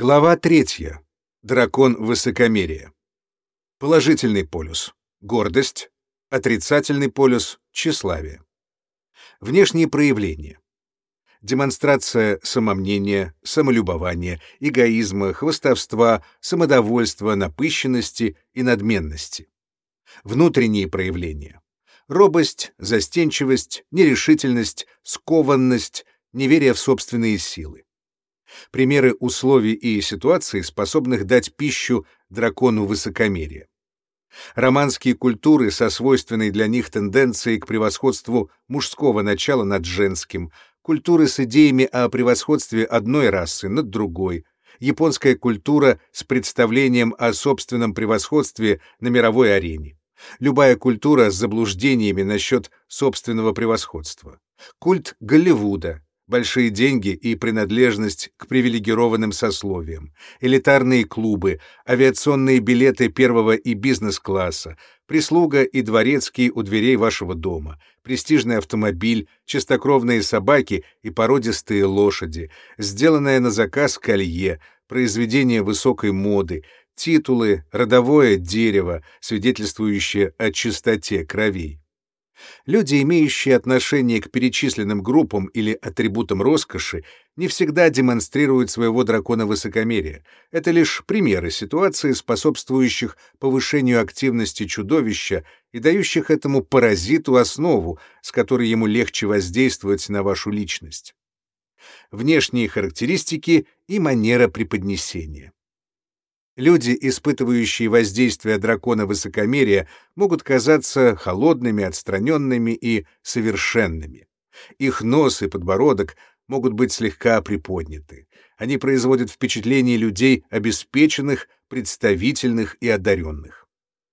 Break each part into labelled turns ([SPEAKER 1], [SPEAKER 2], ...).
[SPEAKER 1] Глава третья. Дракон высокомерия. Положительный полюс — гордость, отрицательный полюс — тщеславие. Внешние проявления. Демонстрация самомнения, самолюбования, эгоизма, хвастовства, самодовольства, напыщенности и надменности. Внутренние проявления. Робость, застенчивость, нерешительность, скованность, неверие в собственные силы примеры условий и ситуаций, способных дать пищу дракону высокомерия. Романские культуры со свойственной для них тенденцией к превосходству мужского начала над женским, культуры с идеями о превосходстве одной расы над другой, японская культура с представлением о собственном превосходстве на мировой арене, любая культура с заблуждениями насчет собственного превосходства, культ Голливуда, большие деньги и принадлежность к привилегированным сословиям, элитарные клубы, авиационные билеты первого и бизнес-класса, прислуга и дворецкие у дверей вашего дома, престижный автомобиль, чистокровные собаки и породистые лошади, сделанное на заказ колье, произведение высокой моды, титулы, родовое дерево, свидетельствующее о чистоте кровей. Люди, имеющие отношение к перечисленным группам или атрибутам роскоши, не всегда демонстрируют своего дракона высокомерия. Это лишь примеры ситуации, способствующих повышению активности чудовища и дающих этому паразиту основу, с которой ему легче воздействовать на вашу личность. Внешние характеристики и манера преподнесения. Люди, испытывающие воздействие дракона высокомерия, могут казаться холодными, отстраненными и совершенными. Их нос и подбородок могут быть слегка приподняты. Они производят впечатление людей обеспеченных, представительных и одаренных.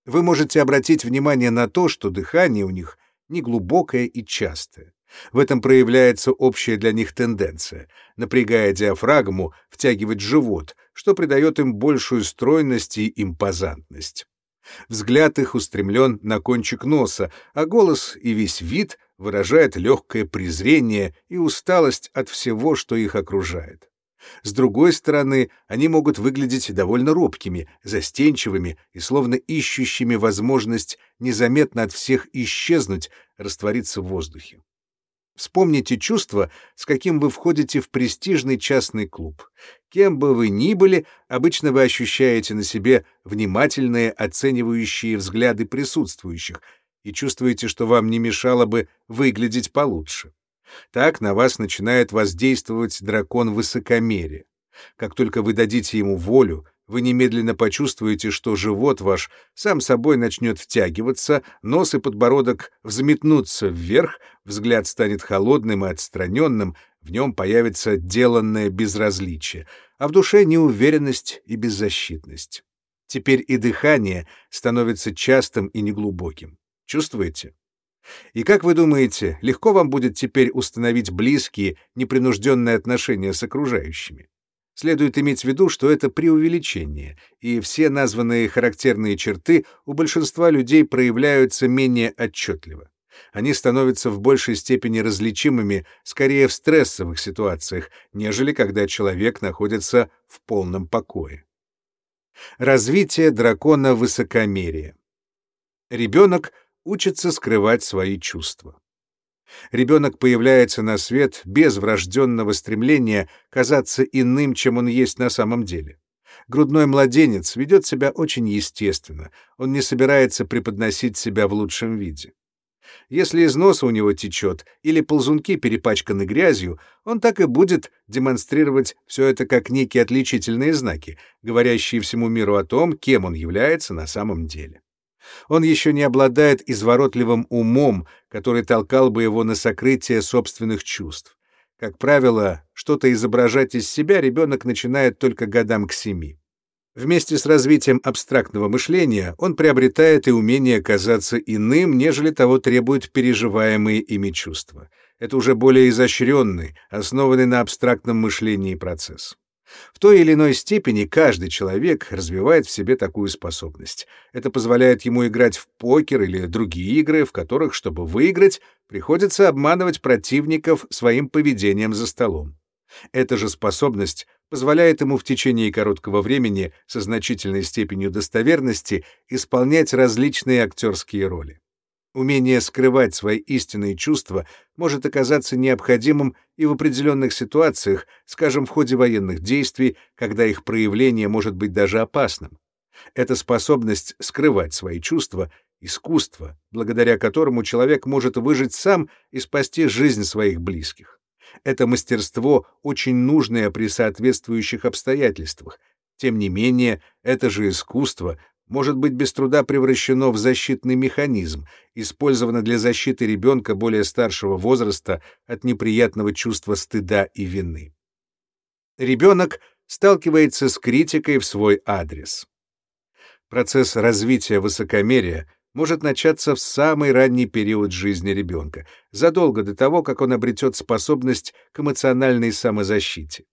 [SPEAKER 1] Вы можете обратить внимание на то, что дыхание у них неглубокое и частое. В этом проявляется общая для них тенденция, напрягая диафрагму, втягивать живот, что придает им большую стройность и импозантность. Взгляд их устремлен на кончик носа, а голос и весь вид выражает легкое презрение и усталость от всего, что их окружает. С другой стороны, они могут выглядеть довольно робкими, застенчивыми и словно ищущими возможность незаметно от всех исчезнуть, раствориться в воздухе. Вспомните чувство, с каким вы входите в престижный частный клуб. Кем бы вы ни были, обычно вы ощущаете на себе внимательные оценивающие взгляды присутствующих и чувствуете, что вам не мешало бы выглядеть получше. Так на вас начинает воздействовать дракон высокомерия. Как только вы дадите ему волю, вы немедленно почувствуете, что живот ваш сам собой начнет втягиваться, нос и подбородок взметнутся вверх, взгляд станет холодным и отстраненным, в нем появится деланное безразличие, а в душе неуверенность и беззащитность. Теперь и дыхание становится частым и неглубоким. Чувствуете? И как вы думаете, легко вам будет теперь установить близкие, непринужденные отношения с окружающими? Следует иметь в виду, что это преувеличение, и все названные характерные черты у большинства людей проявляются менее отчетливо. Они становятся в большей степени различимыми скорее в стрессовых ситуациях, нежели когда человек находится в полном покое. Развитие дракона высокомерия. Ребенок учится скрывать свои чувства. Ребенок появляется на свет без врожденного стремления казаться иным, чем он есть на самом деле. Грудной младенец ведет себя очень естественно, он не собирается преподносить себя в лучшем виде. Если из носа у него течет или ползунки перепачканы грязью, он так и будет демонстрировать все это как некие отличительные знаки, говорящие всему миру о том, кем он является на самом деле. Он еще не обладает изворотливым умом, который толкал бы его на сокрытие собственных чувств. Как правило, что-то изображать из себя ребенок начинает только годам к семи. Вместе с развитием абстрактного мышления он приобретает и умение казаться иным, нежели того требуют переживаемые ими чувства. Это уже более изощренный, основанный на абстрактном мышлении процесс. В той или иной степени каждый человек развивает в себе такую способность. Это позволяет ему играть в покер или другие игры, в которых, чтобы выиграть, приходится обманывать противников своим поведением за столом. Эта же способность позволяет ему в течение короткого времени со значительной степенью достоверности исполнять различные актерские роли. Умение скрывать свои истинные чувства может оказаться необходимым и в определенных ситуациях, скажем, в ходе военных действий, когда их проявление может быть даже опасным. Эта способность скрывать свои чувства — искусство, благодаря которому человек может выжить сам и спасти жизнь своих близких. Это мастерство очень нужное при соответствующих обстоятельствах. Тем не менее, это же искусство может быть без труда превращено в защитный механизм, использовано для защиты ребенка более старшего возраста от неприятного чувства стыда и вины. Ребенок сталкивается с критикой в свой адрес. Процесс развития высокомерия может начаться в самый ранний период жизни ребенка, задолго до того, как он обретет способность к эмоциональной самозащите.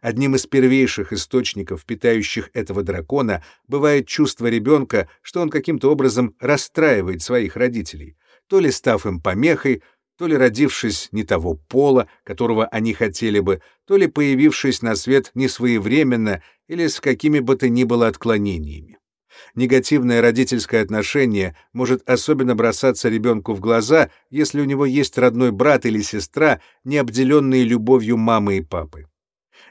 [SPEAKER 1] Одним из первейших источников, питающих этого дракона, бывает чувство ребенка, что он каким-то образом расстраивает своих родителей, то ли став им помехой, то ли родившись не того пола, которого они хотели бы, то ли появившись на свет несвоевременно или с какими бы то ни было отклонениями. Негативное родительское отношение может особенно бросаться ребенку в глаза, если у него есть родной брат или сестра, не обделенные любовью мамы и папы.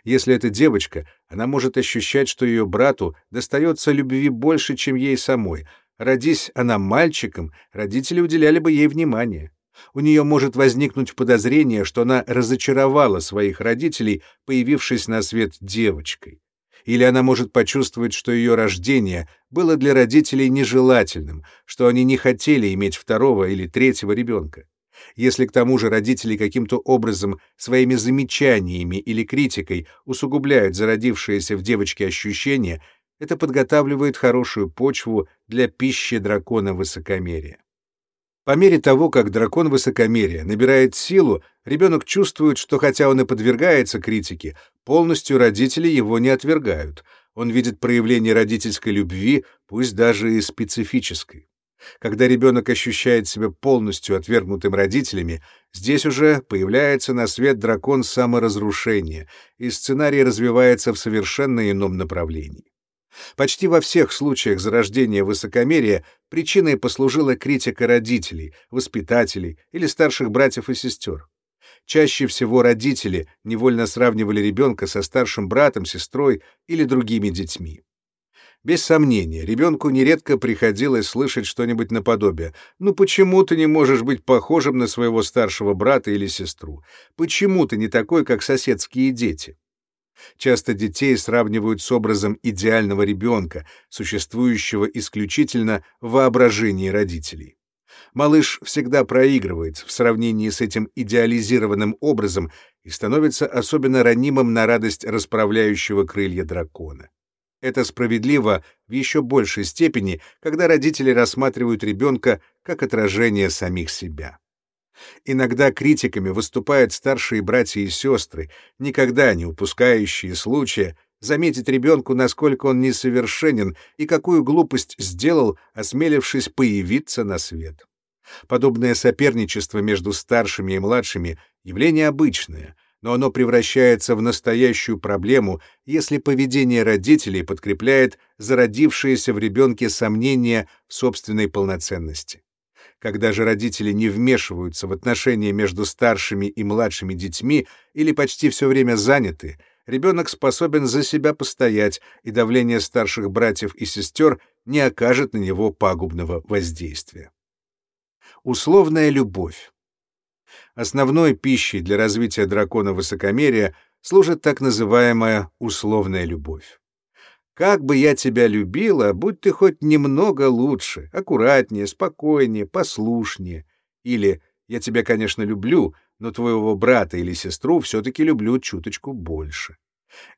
[SPEAKER 1] Если это девочка, она может ощущать, что ее брату достается любви больше, чем ей самой. Родись она мальчиком, родители уделяли бы ей внимание. У нее может возникнуть подозрение, что она разочаровала своих родителей, появившись на свет девочкой или она может почувствовать, что ее рождение было для родителей нежелательным, что они не хотели иметь второго или третьего ребенка. Если к тому же родители каким-то образом своими замечаниями или критикой усугубляют зародившееся в девочке ощущение, это подготавливает хорошую почву для пищи дракона высокомерия. По мере того, как дракон высокомерия набирает силу, ребенок чувствует, что хотя он и подвергается критике, полностью родители его не отвергают. Он видит проявление родительской любви, пусть даже и специфической. Когда ребенок ощущает себя полностью отвергнутым родителями, здесь уже появляется на свет дракон саморазрушения, и сценарий развивается в совершенно ином направлении. Почти во всех случаях зарождения высокомерия причиной послужила критика родителей, воспитателей или старших братьев и сестер. Чаще всего родители невольно сравнивали ребенка со старшим братом, сестрой или другими детьми. Без сомнения, ребенку нередко приходилось слышать что-нибудь наподобие «Ну почему ты не можешь быть похожим на своего старшего брата или сестру? Почему ты не такой, как соседские дети?» Часто детей сравнивают с образом идеального ребенка, существующего исключительно в воображении родителей. Малыш всегда проигрывает в сравнении с этим идеализированным образом и становится особенно ранимым на радость расправляющего крылья дракона. Это справедливо в еще большей степени, когда родители рассматривают ребенка как отражение самих себя. Иногда критиками выступают старшие братья и сестры, никогда не упускающие случая заметить ребенку, насколько он несовершенен и какую глупость сделал, осмелившись появиться на свет. Подобное соперничество между старшими и младшими — явление обычное, но оно превращается в настоящую проблему, если поведение родителей подкрепляет зародившееся в ребенке сомнение в собственной полноценности. Когда же родители не вмешиваются в отношения между старшими и младшими детьми или почти все время заняты, ребенок способен за себя постоять, и давление старших братьев и сестер не окажет на него пагубного воздействия. Условная любовь. Основной пищей для развития дракона высокомерия служит так называемая условная любовь. Как бы я тебя любила, будь ты хоть немного лучше, аккуратнее, спокойнее, послушнее. Или «Я тебя, конечно, люблю, но твоего брата или сестру все-таки люблю чуточку больше».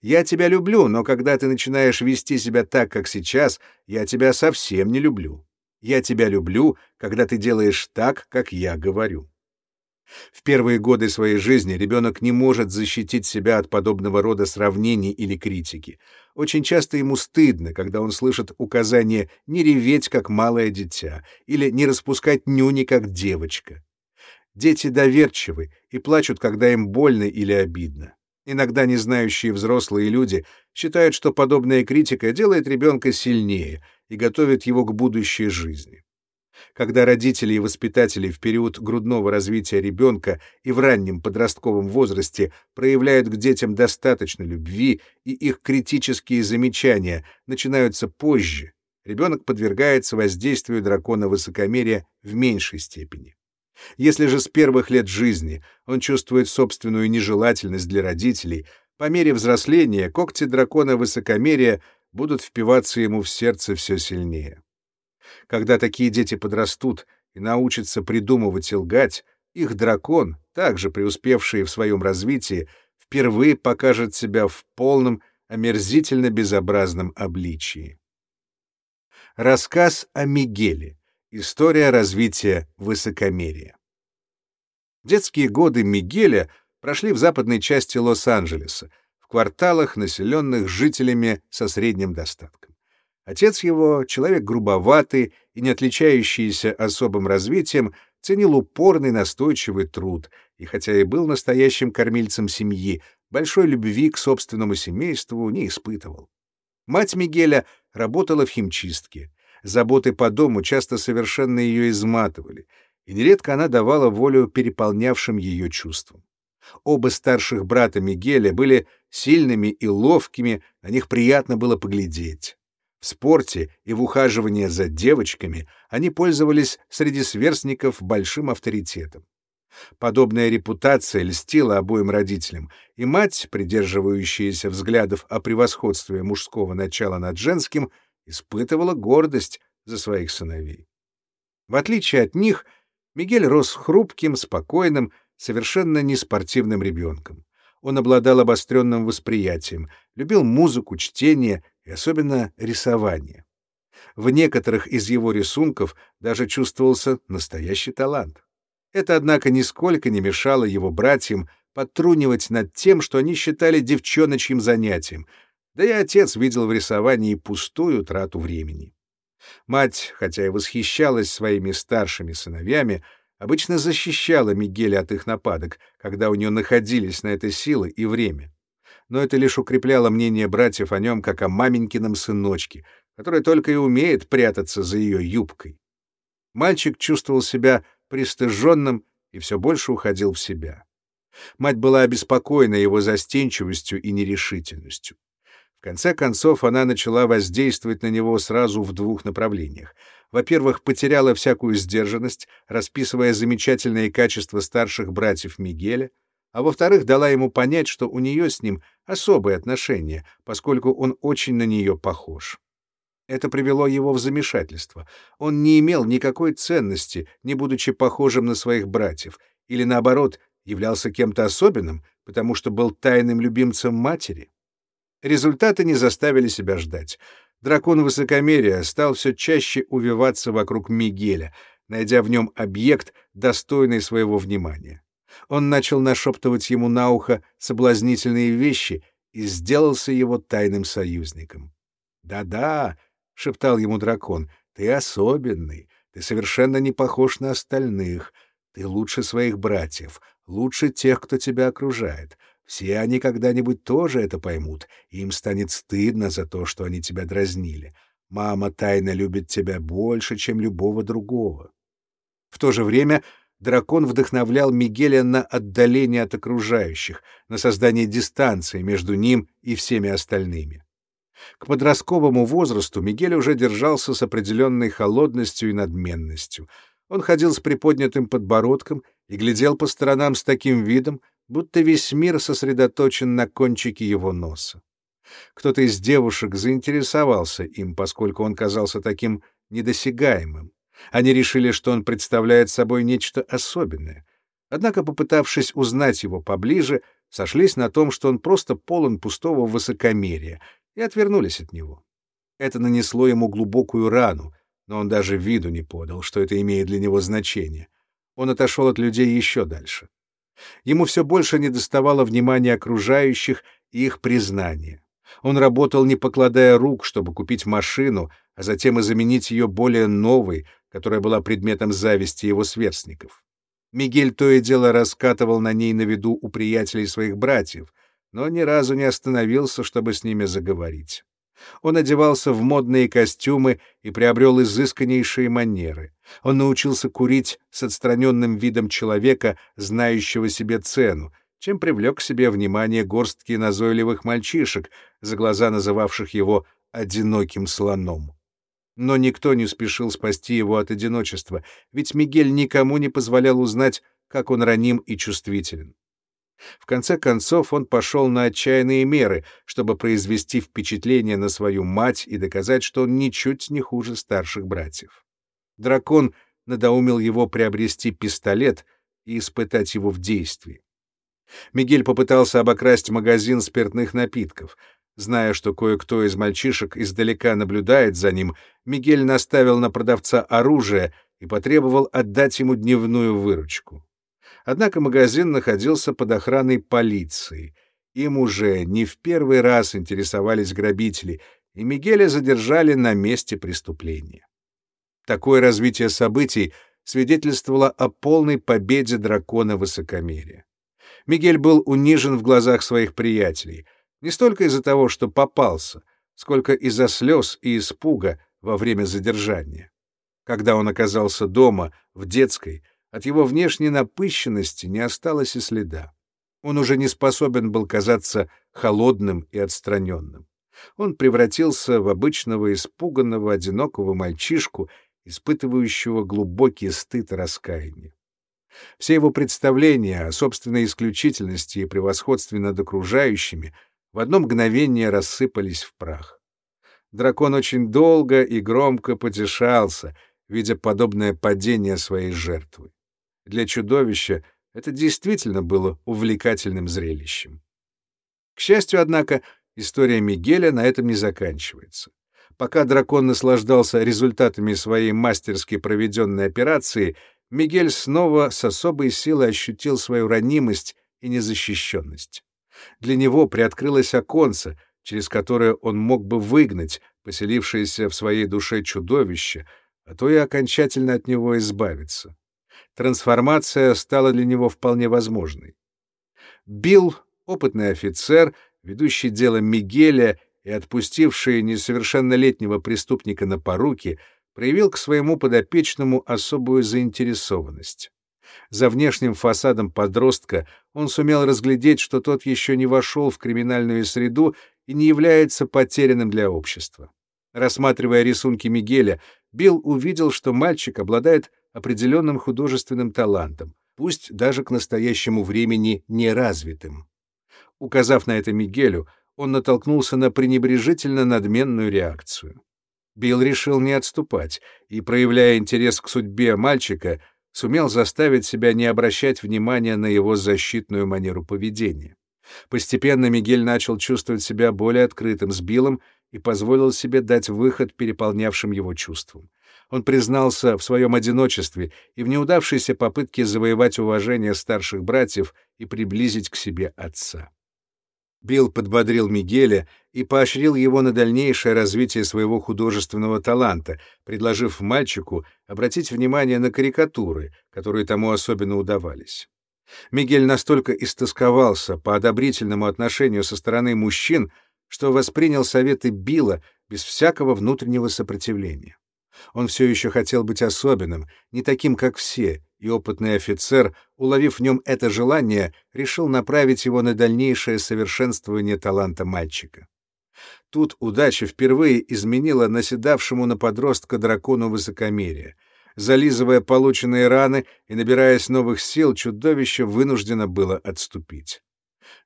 [SPEAKER 1] «Я тебя люблю, но когда ты начинаешь вести себя так, как сейчас, я тебя совсем не люблю. Я тебя люблю, когда ты делаешь так, как я говорю». В первые годы своей жизни ребенок не может защитить себя от подобного рода сравнений или критики. Очень часто ему стыдно, когда он слышит указание не реветь, как малое дитя, или не распускать нюни, как девочка. Дети доверчивы и плачут, когда им больно или обидно. Иногда незнающие взрослые люди считают, что подобная критика делает ребенка сильнее и готовит его к будущей жизни. Когда родители и воспитатели в период грудного развития ребенка и в раннем подростковом возрасте проявляют к детям достаточно любви, и их критические замечания начинаются позже, ребенок подвергается воздействию дракона высокомерия в меньшей степени. Если же с первых лет жизни он чувствует собственную нежелательность для родителей, по мере взросления когти дракона высокомерия будут впиваться ему в сердце все сильнее. Когда такие дети подрастут и научатся придумывать и лгать, их дракон, также преуспевший в своем развитии, впервые покажет себя в полном, омерзительно безобразном обличии. Рассказ о Мигеле. История развития высокомерия. Детские годы Мигеля прошли в западной части Лос-Анджелеса, в кварталах, населенных жителями со средним достатком. Отец его, человек грубоватый и не отличающийся особым развитием, ценил упорный настойчивый труд, и хотя и был настоящим кормильцем семьи, большой любви к собственному семейству не испытывал. Мать Мигеля работала в химчистке. Заботы по дому часто совершенно ее изматывали, и нередко она давала волю переполнявшим ее чувствам. Оба старших брата Мигеля были сильными и ловкими, на них приятно было поглядеть. Спорте и в ухаживании за девочками они пользовались среди сверстников большим авторитетом. Подобная репутация льстила обоим родителям, и мать, придерживающаяся взглядов о превосходстве мужского начала над женским, испытывала гордость за своих сыновей. В отличие от них, Мигель рос хрупким, спокойным, совершенно неспортивным ребенком. Он обладал обостренным восприятием, любил музыку, чтение и особенно рисование. В некоторых из его рисунков даже чувствовался настоящий талант. Это, однако, нисколько не мешало его братьям подтрунивать над тем, что они считали девчоночьим занятием, да и отец видел в рисовании пустую трату времени. Мать, хотя и восхищалась своими старшими сыновьями, обычно защищала Мигеля от их нападок, когда у нее находились на это силы и время но это лишь укрепляло мнение братьев о нем как о маменькином сыночке, который только и умеет прятаться за ее юбкой. Мальчик чувствовал себя пристыженным и все больше уходил в себя. Мать была обеспокоена его застенчивостью и нерешительностью. В конце концов, она начала воздействовать на него сразу в двух направлениях. Во-первых, потеряла всякую сдержанность, расписывая замечательные качества старших братьев Мигеля — а во-вторых, дала ему понять, что у нее с ним особые отношения, поскольку он очень на нее похож. Это привело его в замешательство. Он не имел никакой ценности, не будучи похожим на своих братьев, или, наоборот, являлся кем-то особенным, потому что был тайным любимцем матери. Результаты не заставили себя ждать. Дракон высокомерия стал все чаще увиваться вокруг Мигеля, найдя в нем объект, достойный своего внимания он начал нашептывать ему на ухо соблазнительные вещи и сделался его тайным союзником. «Да-да», — шептал ему дракон, — «ты особенный, ты совершенно не похож на остальных, ты лучше своих братьев, лучше тех, кто тебя окружает. Все они когда-нибудь тоже это поймут, и им станет стыдно за то, что они тебя дразнили. Мама тайно любит тебя больше, чем любого другого». В то же время дракон вдохновлял Мигеля на отдаление от окружающих, на создание дистанции между ним и всеми остальными. К подростковому возрасту Мигель уже держался с определенной холодностью и надменностью. Он ходил с приподнятым подбородком и глядел по сторонам с таким видом, будто весь мир сосредоточен на кончике его носа. Кто-то из девушек заинтересовался им, поскольку он казался таким недосягаемым. Они решили, что он представляет собой нечто особенное. Однако, попытавшись узнать его поближе, сошлись на том, что он просто полон пустого высокомерия, и отвернулись от него. Это нанесло ему глубокую рану, но он даже виду не подал, что это имеет для него значение. Он отошел от людей еще дальше. Ему все больше недоставало внимания окружающих и их признания. Он работал, не покладая рук, чтобы купить машину, а затем и заменить ее более новой, которая была предметом зависти его сверстников. Мигель то и дело раскатывал на ней на виду у приятелей своих братьев, но ни разу не остановился, чтобы с ними заговорить. Он одевался в модные костюмы и приобрел изысканнейшие манеры. Он научился курить с отстраненным видом человека, знающего себе цену, чем привлек к себе внимание горстки назойливых мальчишек, за глаза называвших его «одиноким слоном». Но никто не спешил спасти его от одиночества, ведь Мигель никому не позволял узнать, как он раним и чувствителен. В конце концов он пошел на отчаянные меры, чтобы произвести впечатление на свою мать и доказать, что он ничуть не хуже старших братьев. Дракон надоумил его приобрести пистолет и испытать его в действии. Мигель попытался обокрасть магазин спиртных напитков. Зная, что кое-кто из мальчишек издалека наблюдает за ним, Мигель наставил на продавца оружие и потребовал отдать ему дневную выручку. Однако магазин находился под охраной полиции. Им уже не в первый раз интересовались грабители, и Мигеля задержали на месте преступления. Такое развитие событий свидетельствовало о полной победе дракона высокомерия. Мигель был унижен в глазах своих приятелей, не столько из-за того, что попался, сколько из-за слез и испуга во время задержания. Когда он оказался дома, в детской, от его внешней напыщенности не осталось и следа. Он уже не способен был казаться холодным и отстраненным. Он превратился в обычного испуганного, одинокого мальчишку, испытывающего глубокий стыд и раскаяние. Все его представления о собственной исключительности и превосходстве над окружающими в одно мгновение рассыпались в прах. Дракон очень долго и громко потешался, видя подобное падение своей жертвы. Для чудовища это действительно было увлекательным зрелищем. К счастью, однако, история Мигеля на этом не заканчивается. Пока дракон наслаждался результатами своей мастерски проведенной операции, Мигель снова с особой силой ощутил свою ранимость и незащищенность. Для него приоткрылось оконце, через которое он мог бы выгнать поселившееся в своей душе чудовище, а то и окончательно от него избавиться трансформация стала для него вполне возможной. Билл, опытный офицер, ведущий дело Мигеля и отпустивший несовершеннолетнего преступника на поруки, проявил к своему подопечному особую заинтересованность. За внешним фасадом подростка он сумел разглядеть, что тот еще не вошел в криминальную среду и не является потерянным для общества. Рассматривая рисунки Мигеля, Билл увидел, что мальчик обладает определенным художественным талантом, пусть даже к настоящему времени неразвитым. Указав на это Мигелю, он натолкнулся на пренебрежительно надменную реакцию. Билл решил не отступать и, проявляя интерес к судьбе мальчика, сумел заставить себя не обращать внимания на его защитную манеру поведения. Постепенно Мигель начал чувствовать себя более открытым с Биллом и позволил себе дать выход переполнявшим его чувствам. Он признался в своем одиночестве и в неудавшейся попытке завоевать уважение старших братьев и приблизить к себе отца. Билл подбодрил Мигеля и поощрил его на дальнейшее развитие своего художественного таланта, предложив мальчику обратить внимание на карикатуры, которые тому особенно удавались. Мигель настолько истосковался по одобрительному отношению со стороны мужчин, что воспринял советы Билла без всякого внутреннего сопротивления. Он все еще хотел быть особенным, не таким, как все, и опытный офицер, уловив в нем это желание, решил направить его на дальнейшее совершенствование таланта мальчика. Тут удача впервые изменила наседавшему на подростка дракону высокомерие. Зализывая полученные раны и набираясь новых сил, чудовище вынуждено было отступить.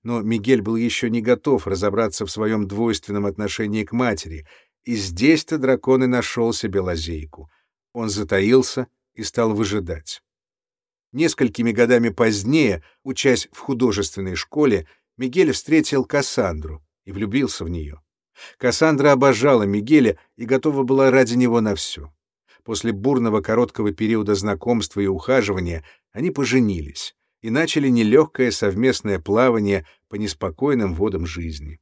[SPEAKER 1] Но Мигель был еще не готов разобраться в своем двойственном отношении к матери — и здесь-то дракон и нашел себе лазейку. Он затаился и стал выжидать. Несколькими годами позднее, учась в художественной школе, Мигель встретил Кассандру и влюбился в нее. Кассандра обожала Мигеля и готова была ради него на все. После бурного короткого периода знакомства и ухаживания они поженились и начали нелегкое совместное плавание по неспокойным водам жизни.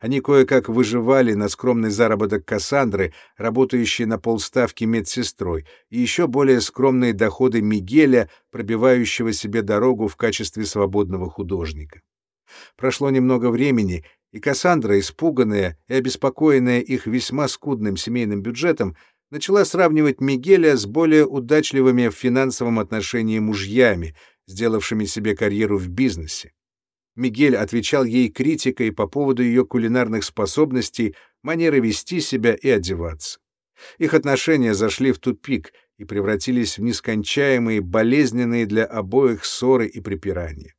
[SPEAKER 1] Они кое-как выживали на скромный заработок Кассандры, работающей на полставки медсестрой, и еще более скромные доходы Мигеля, пробивающего себе дорогу в качестве свободного художника. Прошло немного времени, и Кассандра, испуганная и обеспокоенная их весьма скудным семейным бюджетом, начала сравнивать Мигеля с более удачливыми в финансовом отношении мужьями, сделавшими себе карьеру в бизнесе. Мигель отвечал ей критикой по поводу ее кулинарных способностей, манеры вести себя и одеваться. Их отношения зашли в тупик и превратились в нескончаемые, болезненные для обоих ссоры и припирания.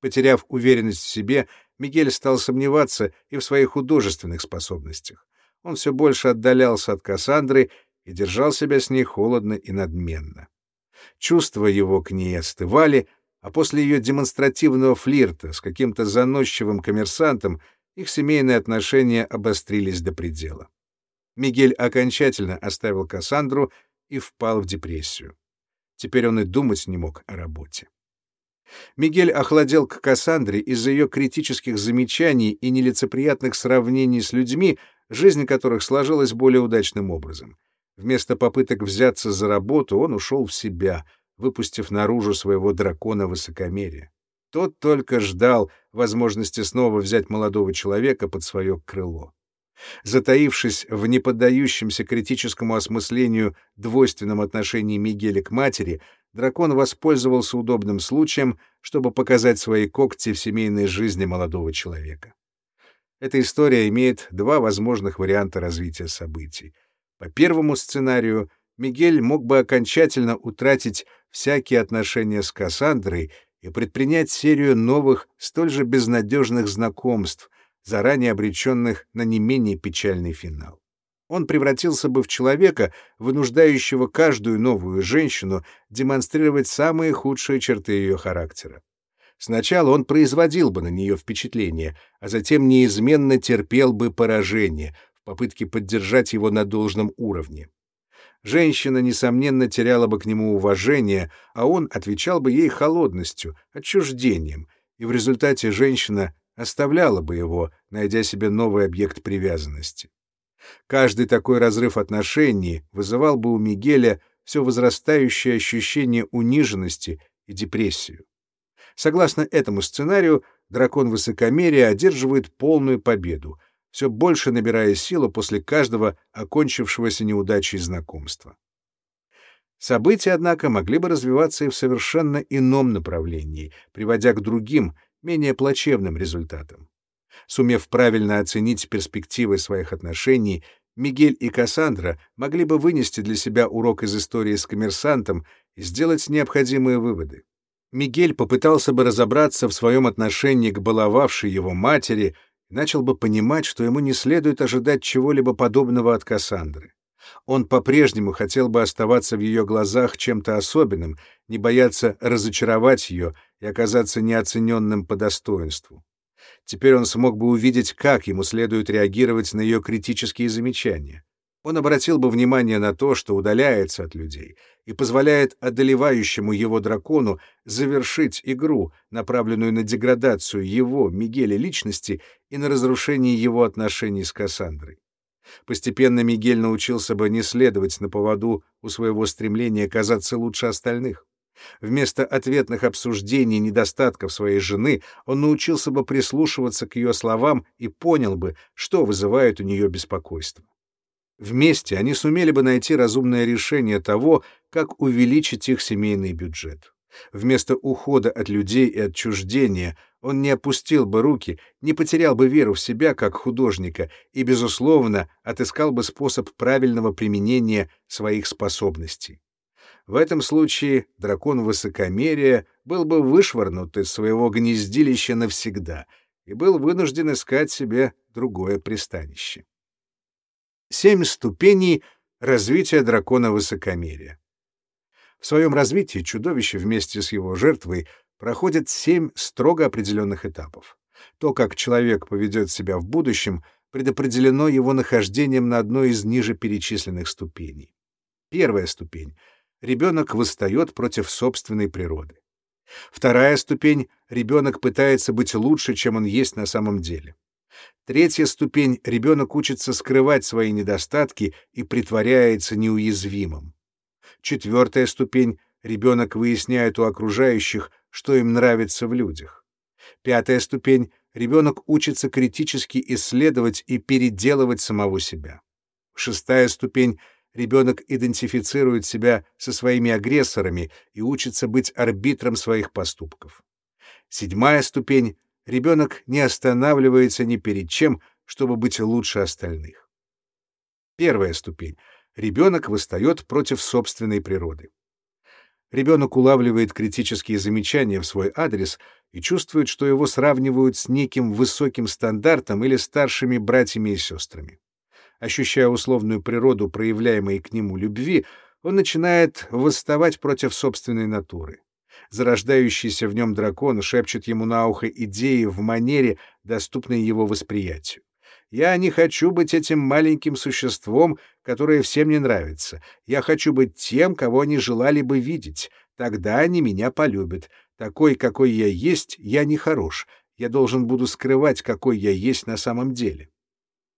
[SPEAKER 1] Потеряв уверенность в себе, Мигель стал сомневаться и в своих художественных способностях. Он все больше отдалялся от Кассандры и держал себя с ней холодно и надменно. Чувства его к ней остывали, а после ее демонстративного флирта с каким-то заносчивым коммерсантом их семейные отношения обострились до предела. Мигель окончательно оставил Кассандру и впал в депрессию. Теперь он и думать не мог о работе. Мигель охладел к Кассандре из-за ее критических замечаний и нелицеприятных сравнений с людьми, жизнь которых сложилась более удачным образом. Вместо попыток взяться за работу он ушел в себя, выпустив наружу своего дракона высокомерия. Тот только ждал возможности снова взять молодого человека под свое крыло. Затаившись в неподдающемся критическому осмыслению двойственном отношении Мигеля к матери, дракон воспользовался удобным случаем, чтобы показать свои когти в семейной жизни молодого человека. Эта история имеет два возможных варианта развития событий. По первому сценарию Мигель мог бы окончательно утратить всякие отношения с Кассандрой и предпринять серию новых, столь же безнадежных знакомств, заранее обреченных на не менее печальный финал. Он превратился бы в человека, вынуждающего каждую новую женщину демонстрировать самые худшие черты ее характера. Сначала он производил бы на нее впечатление, а затем неизменно терпел бы поражение в попытке поддержать его на должном уровне. Женщина, несомненно, теряла бы к нему уважение, а он отвечал бы ей холодностью, отчуждением, и в результате женщина оставляла бы его, найдя себе новый объект привязанности. Каждый такой разрыв отношений вызывал бы у Мигеля все возрастающее ощущение униженности и депрессию. Согласно этому сценарию, дракон высокомерия одерживает полную победу, все больше набирая силу после каждого окончившегося неудачей знакомства. События, однако, могли бы развиваться и в совершенно ином направлении, приводя к другим, менее плачевным результатам. Сумев правильно оценить перспективы своих отношений, Мигель и Кассандра могли бы вынести для себя урок из истории с коммерсантом и сделать необходимые выводы. Мигель попытался бы разобраться в своем отношении к баловавшей его матери начал бы понимать, что ему не следует ожидать чего-либо подобного от Кассандры. Он по-прежнему хотел бы оставаться в ее глазах чем-то особенным, не бояться разочаровать ее и оказаться неоцененным по достоинству. Теперь он смог бы увидеть, как ему следует реагировать на ее критические замечания. Он обратил бы внимание на то, что удаляется от людей и позволяет одолевающему его дракону завершить игру, направленную на деградацию его, Мигеля, личности и на разрушение его отношений с Кассандрой. Постепенно Мигель научился бы не следовать на поводу у своего стремления казаться лучше остальных. Вместо ответных обсуждений недостатков своей жены он научился бы прислушиваться к ее словам и понял бы, что вызывает у нее беспокойство. Вместе они сумели бы найти разумное решение того, как увеличить их семейный бюджет. Вместо ухода от людей и отчуждения он не опустил бы руки, не потерял бы веру в себя как художника и, безусловно, отыскал бы способ правильного применения своих способностей. В этом случае дракон высокомерия был бы вышвырнут из своего гнездилища навсегда и был вынужден искать себе другое пристанище. Семь ступеней развития дракона высокомерия. В своем развитии чудовище вместе с его жертвой проходит семь строго определенных этапов. То, как человек поведет себя в будущем, предопределено его нахождением на одной из ниже перечисленных ступеней. Первая ступень — ребенок восстает против собственной природы. Вторая ступень — ребенок пытается быть лучше, чем он есть на самом деле. Третья ступень — ребенок учится скрывать свои недостатки и притворяется неуязвимым. Четвертая ступень — ребенок выясняет у окружающих, что им нравится в людях. Пятая ступень — ребенок учится критически исследовать и переделывать самого себя. Шестая ступень — ребенок идентифицирует себя со своими агрессорами и учится быть арбитром своих поступков. Седьмая ступень — ребенок не останавливается ни перед чем, чтобы быть лучше остальных. Первая ступень — ребенок восстает против собственной природы. Ребенок улавливает критические замечания в свой адрес и чувствует, что его сравнивают с неким высоким стандартом или старшими братьями и сестрами. Ощущая условную природу проявляемой к нему любви, он начинает восставать против собственной натуры. Зарождающийся в нем дракон шепчет ему на ухо идеи в манере, доступной его восприятию. Я не хочу быть этим маленьким существом, которое всем не нравится. Я хочу быть тем, кого они желали бы видеть. Тогда они меня полюбят. Такой, какой я есть, я не хорош. Я должен буду скрывать, какой я есть на самом деле.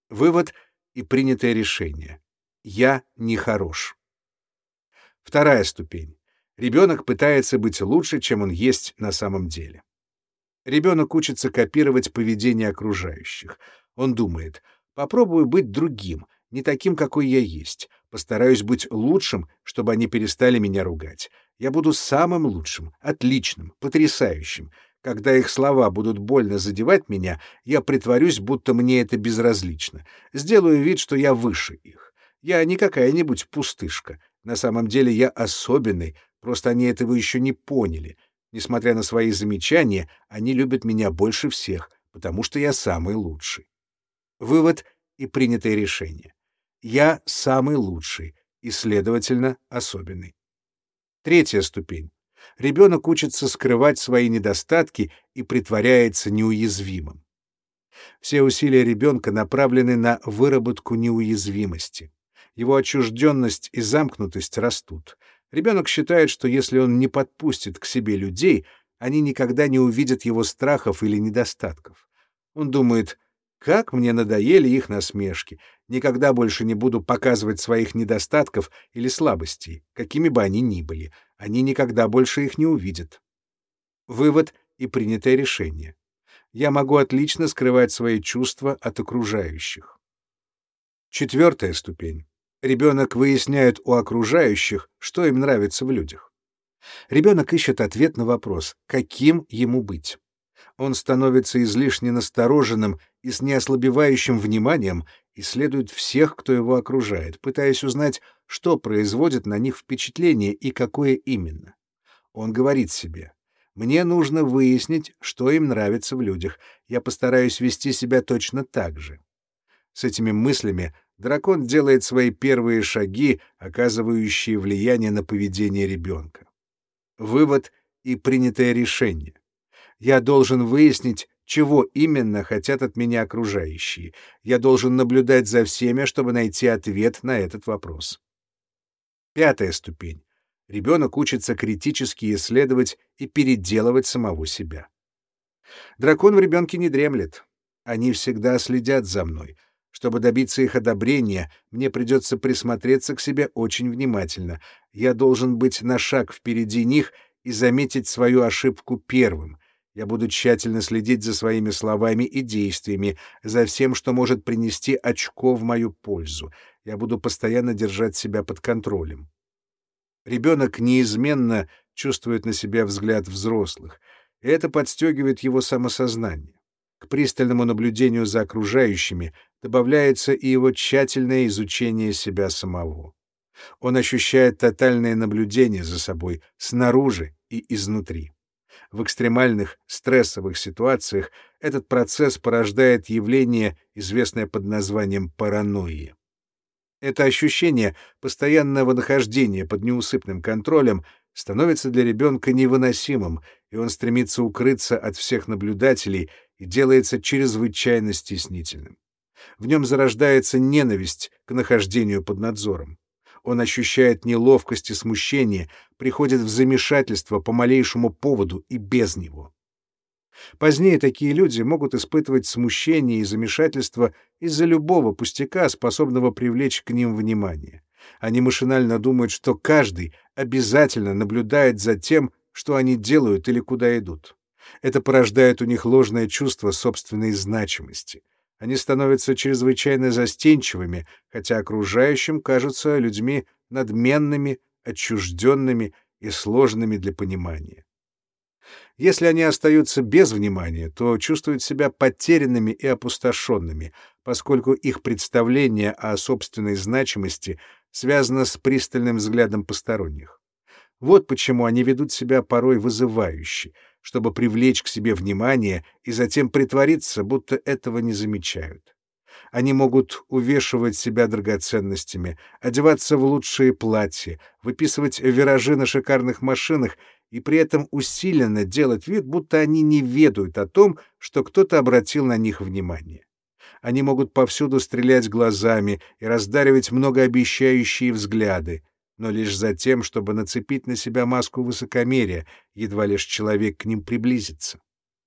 [SPEAKER 1] Вывод и принятое решение. Я не хорош. Вторая ступень. Ребенок пытается быть лучше, чем он есть на самом деле. Ребенок учится копировать поведение окружающих — он думает, попробую быть другим, не таким, какой я есть. Постараюсь быть лучшим, чтобы они перестали меня ругать. Я буду самым лучшим, отличным, потрясающим. Когда их слова будут больно задевать меня, я притворюсь, будто мне это безразлично. Сделаю вид, что я выше их. Я не какая-нибудь пустышка. На самом деле я особенный, просто они этого еще не поняли. Несмотря на свои замечания, они любят меня больше всех, потому что я самый лучший. Вывод и принятое решение. Я самый лучший и, следовательно, особенный. Третья ступень. Ребенок учится скрывать свои недостатки и притворяется неуязвимым. Все усилия ребенка направлены на выработку неуязвимости. Его отчужденность и замкнутость растут. Ребенок считает, что если он не подпустит к себе людей, они никогда не увидят его страхов или недостатков. Он думает, как мне надоели их насмешки. Никогда больше не буду показывать своих недостатков или слабостей, какими бы они ни были. Они никогда больше их не увидят. Вывод и принятое решение. Я могу отлично скрывать свои чувства от окружающих. Четвертая ступень. Ребенок выясняет у окружающих, что им нравится в людях. Ребенок ищет ответ на вопрос, каким ему быть он становится излишне настороженным и с неослабевающим вниманием исследует всех, кто его окружает, пытаясь узнать, что производит на них впечатление и какое именно. Он говорит себе, «Мне нужно выяснить, что им нравится в людях. Я постараюсь вести себя точно так же». С этими мыслями дракон делает свои первые шаги, оказывающие влияние на поведение ребенка. Вывод и принятое решение. Я должен выяснить, чего именно хотят от меня окружающие. Я должен наблюдать за всеми, чтобы найти ответ на этот вопрос. Пятая ступень. Ребенок учится критически исследовать и переделывать самого себя. Дракон в ребенке не дремлет. Они всегда следят за мной. Чтобы добиться их одобрения, мне придется присмотреться к себе очень внимательно. Я должен быть на шаг впереди них и заметить свою ошибку первым — я буду тщательно следить за своими словами и действиями, за всем, что может принести очко в мою пользу. Я буду постоянно держать себя под контролем. Ребенок неизменно чувствует на себя взгляд взрослых, и это подстегивает его самосознание. К пристальному наблюдению за окружающими добавляется и его тщательное изучение себя самого. Он ощущает тотальное наблюдение за собой снаружи и изнутри. В экстремальных стрессовых ситуациях этот процесс порождает явление, известное под названием паранойи. Это ощущение постоянного нахождения под неусыпным контролем становится для ребенка невыносимым, и он стремится укрыться от всех наблюдателей и делается чрезвычайно стеснительным. В нем зарождается ненависть к нахождению под надзором. Он ощущает неловкость и смущение, приходит в замешательство по малейшему поводу и без него. Позднее такие люди могут испытывать смущение и замешательство из-за любого пустяка, способного привлечь к ним внимание. Они машинально думают, что каждый обязательно наблюдает за тем, что они делают или куда идут. Это порождает у них ложное чувство собственной значимости. Они становятся чрезвычайно застенчивыми, хотя окружающим кажутся людьми надменными, отчужденными и сложными для понимания. Если они остаются без внимания, то чувствуют себя потерянными и опустошенными, поскольку их представление о собственной значимости связано с пристальным взглядом посторонних. Вот почему они ведут себя порой вызывающе, чтобы привлечь к себе внимание и затем притвориться, будто этого не замечают. Они могут увешивать себя драгоценностями, одеваться в лучшие платья, выписывать виражи на шикарных машинах и при этом усиленно делать вид, будто они не ведают о том, что кто-то обратил на них внимание. Они могут повсюду стрелять глазами и раздаривать многообещающие взгляды, но лишь за тем, чтобы нацепить на себя маску высокомерия, едва лишь человек к ним приблизится.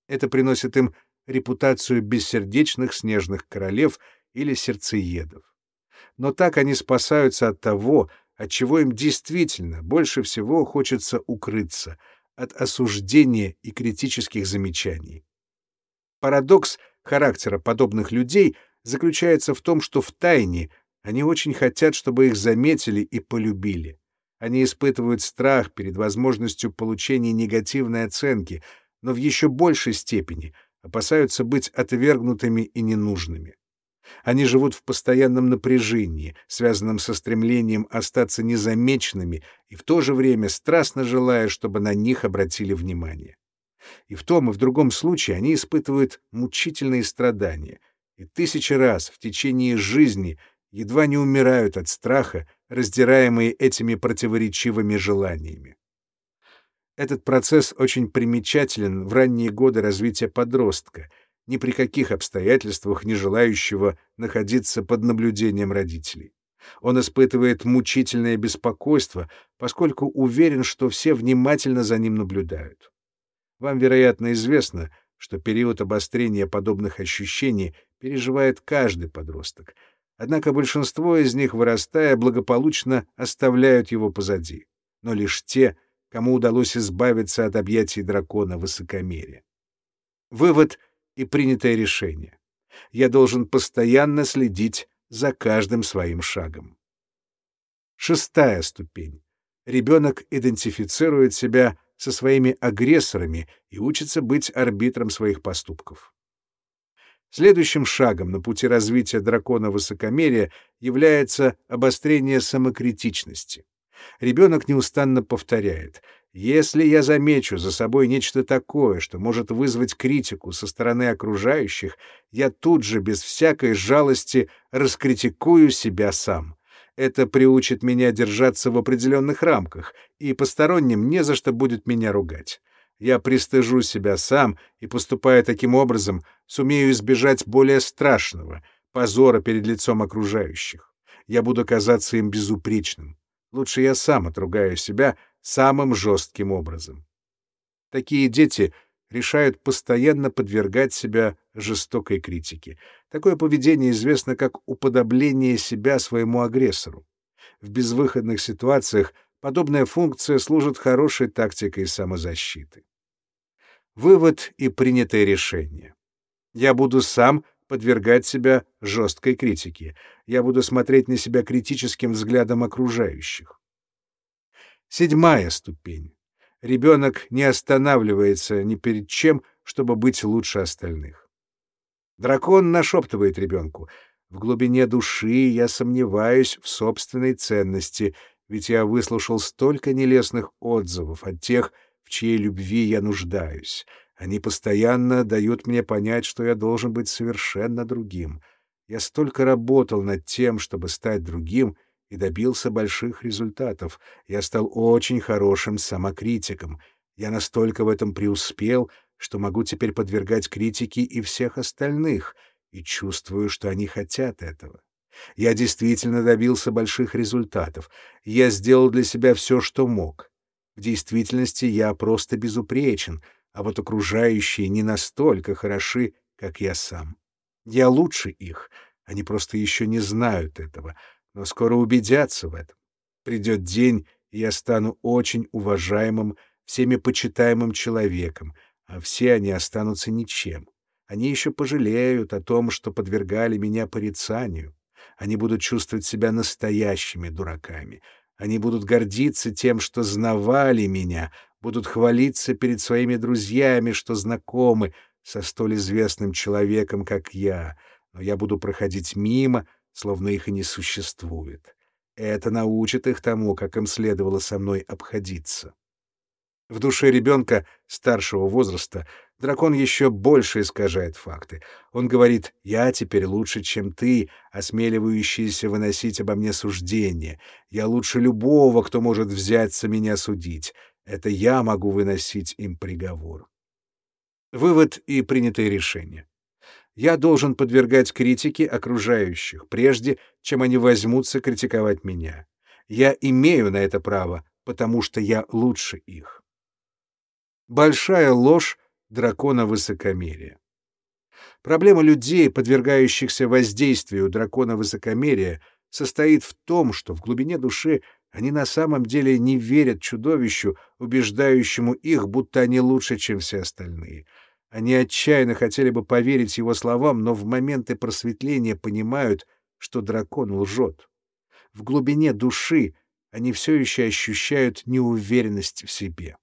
[SPEAKER 1] Это приносит им репутацию бессердечных снежных королев или сердцеедов. Но так они спасаются от того, от чего им действительно больше всего хочется укрыться от осуждения и критических замечаний. Парадокс характера подобных людей заключается в том, что в тайне они очень хотят, чтобы их заметили и полюбили. Они испытывают страх перед возможностью получения негативной оценки, но в еще большей степени опасаются быть отвергнутыми и ненужными. Они живут в постоянном напряжении, связанном со стремлением остаться незамеченными и в то же время страстно желая, чтобы на них обратили внимание. И в том и в другом случае они испытывают мучительные страдания и тысячи раз в течение жизни едва не умирают от страха, раздираемые этими противоречивыми желаниями. Этот процесс очень примечателен в ранние годы развития подростка — ни при каких обстоятельствах не желающего находиться под наблюдением родителей. Он испытывает мучительное беспокойство, поскольку уверен, что все внимательно за ним наблюдают. Вам, вероятно, известно, что период обострения подобных ощущений переживает каждый подросток, однако большинство из них, вырастая, благополучно оставляют его позади, но лишь те, кому удалось избавиться от объятий дракона высокомерия. Вывод — и принятое решение. Я должен постоянно следить за каждым своим шагом. Шестая ступень. Ребенок идентифицирует себя со своими агрессорами и учится быть арбитром своих поступков. Следующим шагом на пути развития дракона высокомерия является обострение самокритичности. Ребенок неустанно повторяет если я замечу за собой нечто такое, что может вызвать критику со стороны окружающих, я тут же без всякой жалости раскритикую себя сам. Это приучит меня держаться в определенных рамках, и посторонним не за что будет меня ругать. Я пристыжу себя сам и, поступая таким образом, сумею избежать более страшного — позора перед лицом окружающих. Я буду казаться им безупречным. Лучше я сам отругаю себя — самым жестким образом. Такие дети решают постоянно подвергать себя жестокой критике. Такое поведение известно как уподобление себя своему агрессору. В безвыходных ситуациях подобная функция служит хорошей тактикой самозащиты. Вывод и принятое решение. Я буду сам подвергать себя жесткой критике. Я буду смотреть на себя критическим взглядом окружающих. Седьмая ступень. Ребенок не останавливается ни перед чем, чтобы быть лучше остальных. Дракон нашептывает ребенку. В глубине души я сомневаюсь в собственной ценности, ведь я выслушал столько нелестных отзывов от тех, в чьей любви я нуждаюсь. Они постоянно дают мне понять, что я должен быть совершенно другим. Я столько работал над тем, чтобы стать другим, и добился больших результатов. Я стал очень хорошим самокритиком. Я настолько в этом преуспел, что могу теперь подвергать критике и всех остальных, и чувствую, что они хотят этого. Я действительно добился больших результатов. Я сделал для себя все, что мог. В действительности я просто безупречен, а вот окружающие не настолько хороши, как я сам. Я лучше их, они просто еще не знают этого, но скоро убедятся в этом. Придет день, и я стану очень уважаемым, всеми почитаемым человеком, а все они останутся ничем. Они еще пожалеют о том, что подвергали меня порицанию. Они будут чувствовать себя настоящими дураками. Они будут гордиться тем, что знавали меня, будут хвалиться перед своими друзьями, что знакомы со столь известным человеком, как я, но я буду проходить мимо, словно их и не существует. Это научит их тому, как им следовало со мной обходиться. В душе ребенка старшего возраста дракон еще больше искажает факты. Он говорит «я теперь лучше, чем ты, осмеливающийся выносить обо мне суждение. Я лучше любого, кто может взяться меня судить. Это я могу выносить им приговор». Вывод и принятые решения. Я должен подвергать критике окружающих, прежде чем они возьмутся критиковать меня. Я имею на это право, потому что я лучше их. Большая ложь дракона высокомерия. Проблема людей, подвергающихся воздействию дракона высокомерия, состоит в том, что в глубине души они на самом деле не верят чудовищу, убеждающему их, будто они лучше, чем все остальные. Они отчаянно хотели бы поверить его словам, но в моменты просветления понимают, что дракон лжет. В глубине души они все еще ощущают неуверенность в себе.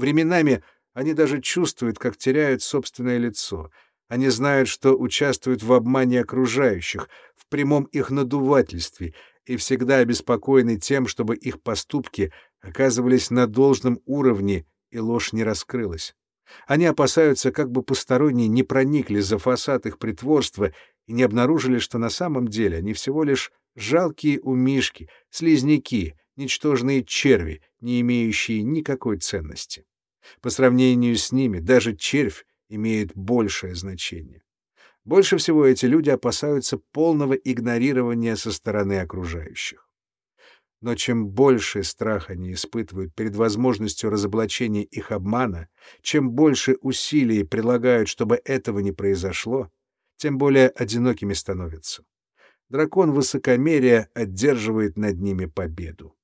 [SPEAKER 1] Временами они даже чувствуют, как теряют собственное лицо. Они знают, что участвуют в обмане окружающих, в прямом их надувательстве, и всегда обеспокоены тем, чтобы их поступки оказывались на должном уровне и ложь не раскрылась. Они опасаются, как бы посторонние не проникли за фасад их притворства и не обнаружили, что на самом деле они всего лишь жалкие умишки, слизняки, ничтожные черви, не имеющие никакой ценности. По сравнению с ними даже червь имеет большее значение. Больше всего эти люди опасаются полного игнорирования со стороны окружающих. Но чем больше страх они испытывают перед возможностью разоблачения их обмана, чем больше усилий прилагают, чтобы этого не произошло, тем более одинокими становятся. Дракон высокомерия одерживает над ними победу.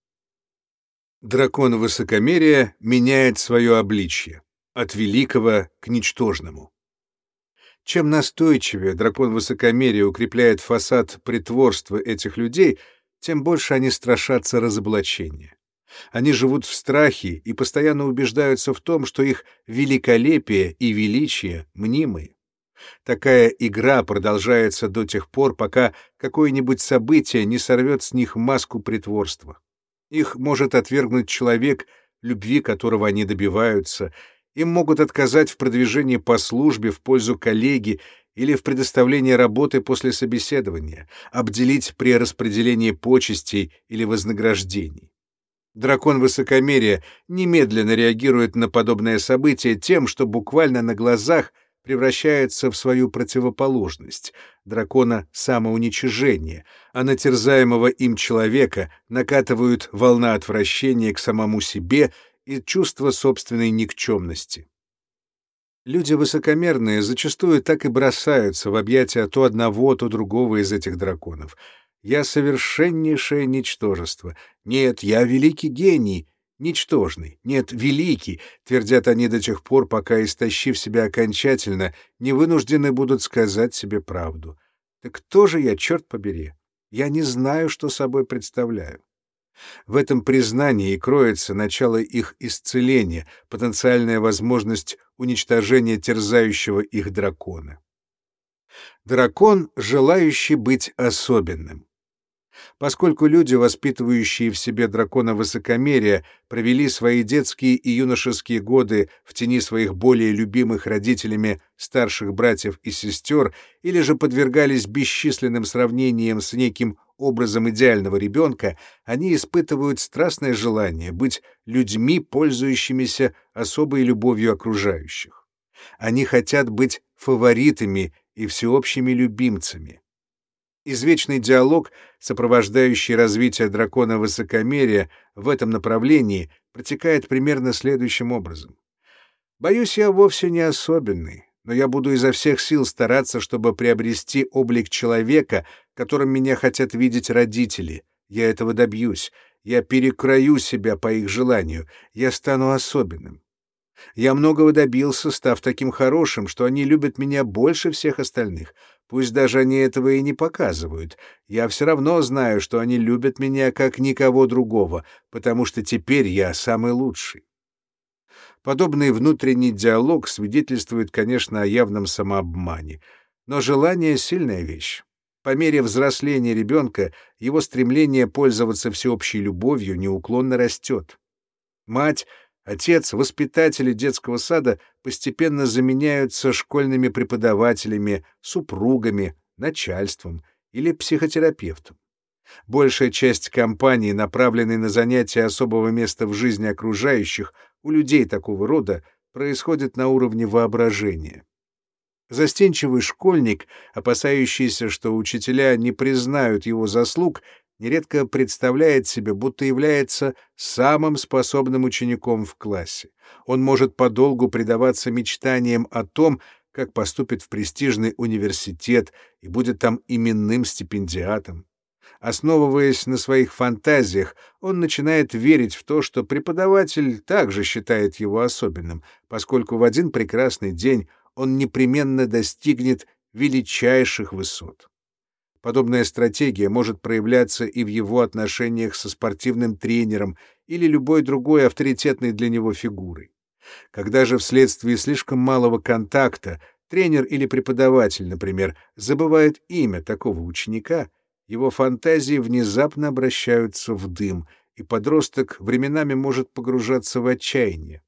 [SPEAKER 1] Дракон высокомерия меняет свое обличье от великого к ничтожному. Чем настойчивее дракон высокомерия укрепляет фасад притворства этих людей, тем больше они страшатся разоблачения. Они живут в страхе и постоянно убеждаются в том, что их великолепие и величие мнимы. Такая игра продолжается до тех пор, пока какое-нибудь событие не сорвет с них маску притворства. Их может отвергнуть человек, любви которого они добиваются, им могут отказать в продвижении по службе в пользу коллеги или в предоставлении работы после собеседования, обделить при распределении почестей или вознаграждений. Дракон высокомерия немедленно реагирует на подобное событие тем, что буквально на глазах — превращается в свою противоположность — дракона самоуничижения, а на терзаемого им человека накатывают волна отвращения к самому себе и чувство собственной никчемности. Люди высокомерные зачастую так и бросаются в объятия то одного, то другого из этих драконов. «Я совершеннейшее ничтожество. Нет, я великий гений ничтожный, нет, великий, твердят они до тех пор, пока, истощив себя окончательно, не вынуждены будут сказать себе правду. Так кто же я, черт побери? Я не знаю, что собой представляю. В этом признании и кроется начало их исцеления, потенциальная возможность уничтожения терзающего их дракона. Дракон, желающий быть особенным. Поскольку люди, воспитывающие в себе дракона высокомерия, провели свои детские и юношеские годы в тени своих более любимых родителями старших братьев и сестер или же подвергались бесчисленным сравнениям с неким образом идеального ребенка, они испытывают страстное желание быть людьми, пользующимися особой любовью окружающих. Они хотят быть фаворитами и всеобщими любимцами. Извечный диалог, сопровождающий развитие дракона высокомерия в этом направлении, протекает примерно следующим образом. «Боюсь, я вовсе не особенный, но я буду изо всех сил стараться, чтобы приобрести облик человека, которым меня хотят видеть родители. Я этого добьюсь. Я перекрою себя по их желанию. Я стану особенным. Я многого добился, став таким хорошим, что они любят меня больше всех остальных. Пусть даже они этого и не показывают. Я все равно знаю, что они любят меня как никого другого, потому что теперь я самый лучший. Подобный внутренний диалог свидетельствует, конечно, о явном самообмане. Но желание — сильная вещь. По мере взросления ребенка его стремление пользоваться всеобщей любовью неуклонно растет. Мать — Отец, воспитатели детского сада постепенно заменяются школьными преподавателями, супругами, начальством или психотерапевтом. Большая часть компании, направленной на занятие особого места в жизни окружающих, у людей такого рода происходит на уровне воображения. Застенчивый школьник, опасающийся, что учителя не признают его заслуг, нередко представляет себе, будто является самым способным учеником в классе. Он может подолгу предаваться мечтаниям о том, как поступит в престижный университет и будет там именным стипендиатом. Основываясь на своих фантазиях, он начинает верить в то, что преподаватель также считает его особенным, поскольку в один прекрасный день он непременно достигнет величайших высот. Подобная стратегия может проявляться и в его отношениях со спортивным тренером или любой другой авторитетной для него фигурой. Когда же вследствие слишком малого контакта тренер или преподаватель, например, забывает имя такого ученика, его фантазии внезапно обращаются в дым, и подросток временами может погружаться в отчаяние.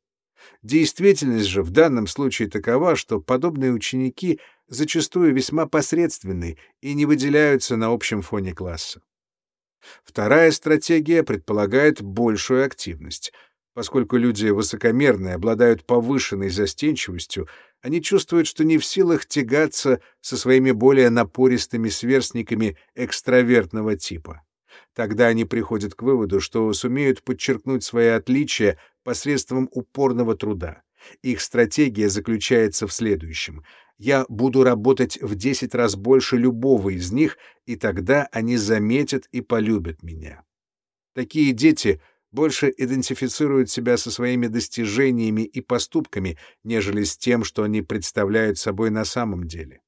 [SPEAKER 1] Действительность же в данном случае такова, что подобные ученики зачастую весьма посредственны и не выделяются на общем фоне класса. Вторая стратегия предполагает большую активность. Поскольку люди высокомерные, обладают повышенной застенчивостью, они чувствуют, что не в силах тягаться со своими более напористыми сверстниками экстравертного типа. Тогда они приходят к выводу, что сумеют подчеркнуть свои отличия посредством упорного труда. Их стратегия заключается в следующем. Я буду работать в 10 раз больше любого из них, и тогда они заметят и полюбят меня. Такие дети больше идентифицируют себя со своими достижениями и поступками, нежели с тем, что они представляют собой на самом деле.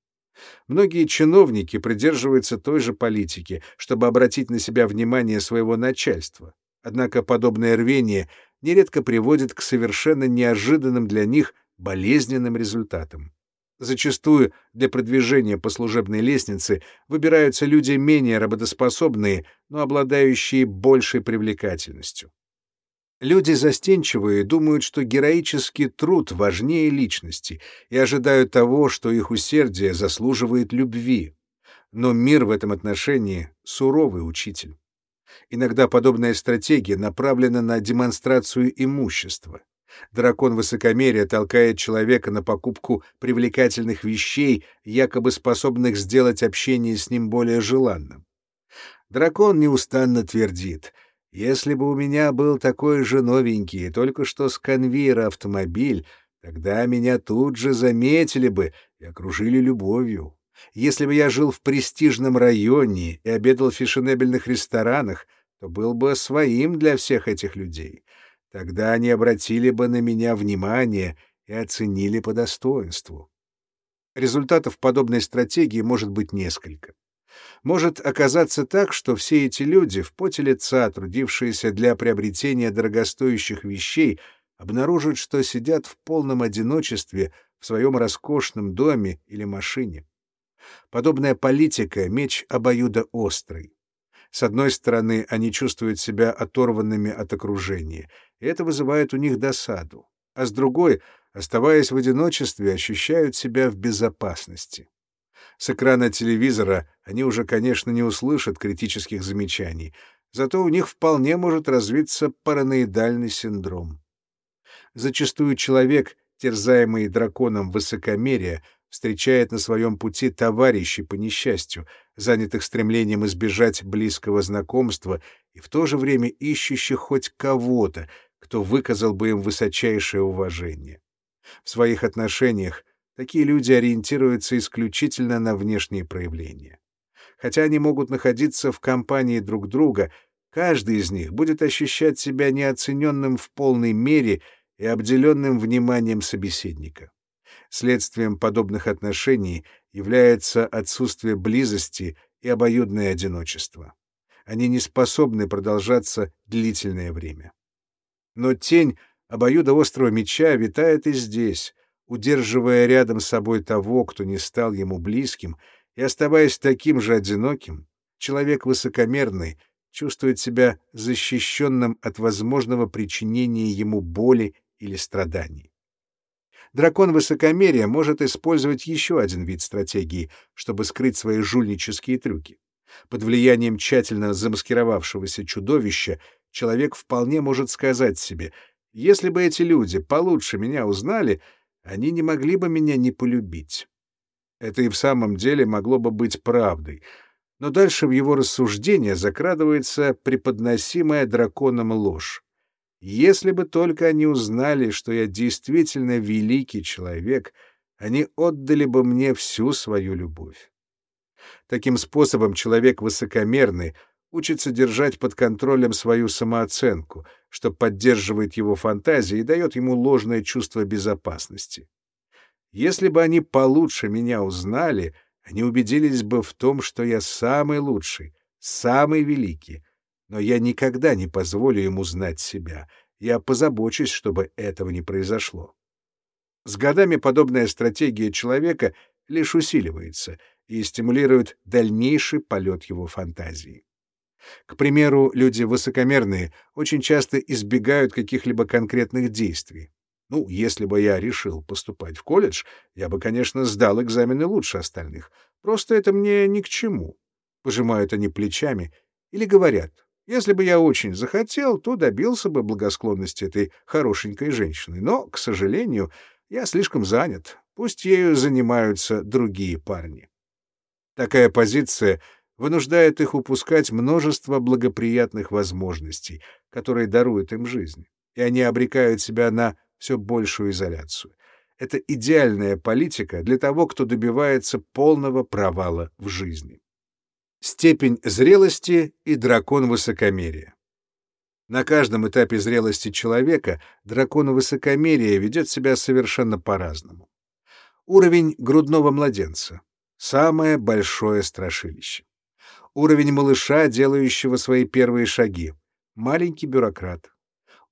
[SPEAKER 1] Многие чиновники придерживаются той же политики, чтобы обратить на себя внимание своего начальства. Однако подобное рвение нередко приводит к совершенно неожиданным для них болезненным результатам. Зачастую для продвижения по служебной лестнице выбираются люди менее работоспособные, но обладающие большей привлекательностью. Люди застенчивые думают, что героический труд важнее личности и ожидают того, что их усердие заслуживает любви. Но мир в этом отношении — суровый учитель. Иногда подобная стратегия направлена на демонстрацию имущества. Дракон высокомерия толкает человека на покупку привлекательных вещей, якобы способных сделать общение с ним более желанным. Дракон неустанно твердит — если бы у меня был такой же новенький, только что с конвейера автомобиль, тогда меня тут же заметили бы и окружили любовью. Если бы я жил в престижном районе и обедал в фешенебельных ресторанах, то был бы своим для всех этих людей. Тогда они обратили бы на меня внимание и оценили по достоинству. Результатов подобной стратегии может быть несколько. Может оказаться так, что все эти люди, в поте лица, трудившиеся для приобретения дорогостоящих вещей, обнаружат, что сидят в полном одиночестве в своем роскошном доме или машине. Подобная политика — меч обоюдоострый. С одной стороны, они чувствуют себя оторванными от окружения, и это вызывает у них досаду, а с другой, оставаясь в одиночестве, ощущают себя в безопасности. С экрана телевизора они уже, конечно, не услышат критических замечаний, зато у них вполне может развиться параноидальный синдром. Зачастую человек, терзаемый драконом высокомерия, встречает на своем пути товарищей по несчастью, занятых стремлением избежать близкого знакомства и в то же время ищущих хоть кого-то, кто выказал бы им высочайшее уважение. В своих отношениях Такие люди ориентируются исключительно на внешние проявления. Хотя они могут находиться в компании друг друга, каждый из них будет ощущать себя неоцененным в полной мере и обделенным вниманием собеседника. Следствием подобных отношений является отсутствие близости и обоюдное одиночество. Они не способны продолжаться длительное время. Но тень обоюдоострого меча витает и здесь, удерживая рядом с собой того, кто не стал ему близким, и оставаясь таким же одиноким, человек высокомерный чувствует себя защищенным от возможного причинения ему боли или страданий. Дракон высокомерия может использовать еще один вид стратегии, чтобы скрыть свои жульнические трюки. Под влиянием тщательно замаскировавшегося чудовища человек вполне может сказать себе, если бы эти люди получше меня узнали, они не могли бы меня не полюбить. Это и в самом деле могло бы быть правдой, но дальше в его рассуждение закрадывается преподносимая драконом ложь. Если бы только они узнали, что я действительно великий человек, они отдали бы мне всю свою любовь. Таким способом человек высокомерный учится держать под контролем свою самооценку, что поддерживает его фантазии и дает ему ложное чувство безопасности. Если бы они получше меня узнали, они убедились бы в том, что я самый лучший, самый великий, но я никогда не позволю ему знать себя. Я позабочусь, чтобы этого не произошло. С годами подобная стратегия человека лишь усиливается и стимулирует дальнейший полет его фантазии. К примеру, люди высокомерные очень часто избегают каких-либо конкретных действий. Ну, если бы я решил поступать в колледж, я бы, конечно, сдал экзамены лучше остальных. Просто это мне ни к чему. Пожимают они плечами или говорят, если бы я очень захотел, то добился бы благосклонности этой хорошенькой женщины. Но, к сожалению, я слишком занят. Пусть ею занимаются другие парни. Такая позиция вынуждает их упускать множество благоприятных возможностей, которые даруют им жизнь, и они обрекают себя на все большую изоляцию. Это идеальная политика для того, кто добивается полного провала в жизни. Степень зрелости и дракон высокомерия. На каждом этапе зрелости человека дракон высокомерия ведет себя совершенно по-разному. Уровень грудного младенца — самое большое страшилище. Уровень малыша, делающего свои первые шаги — маленький бюрократ.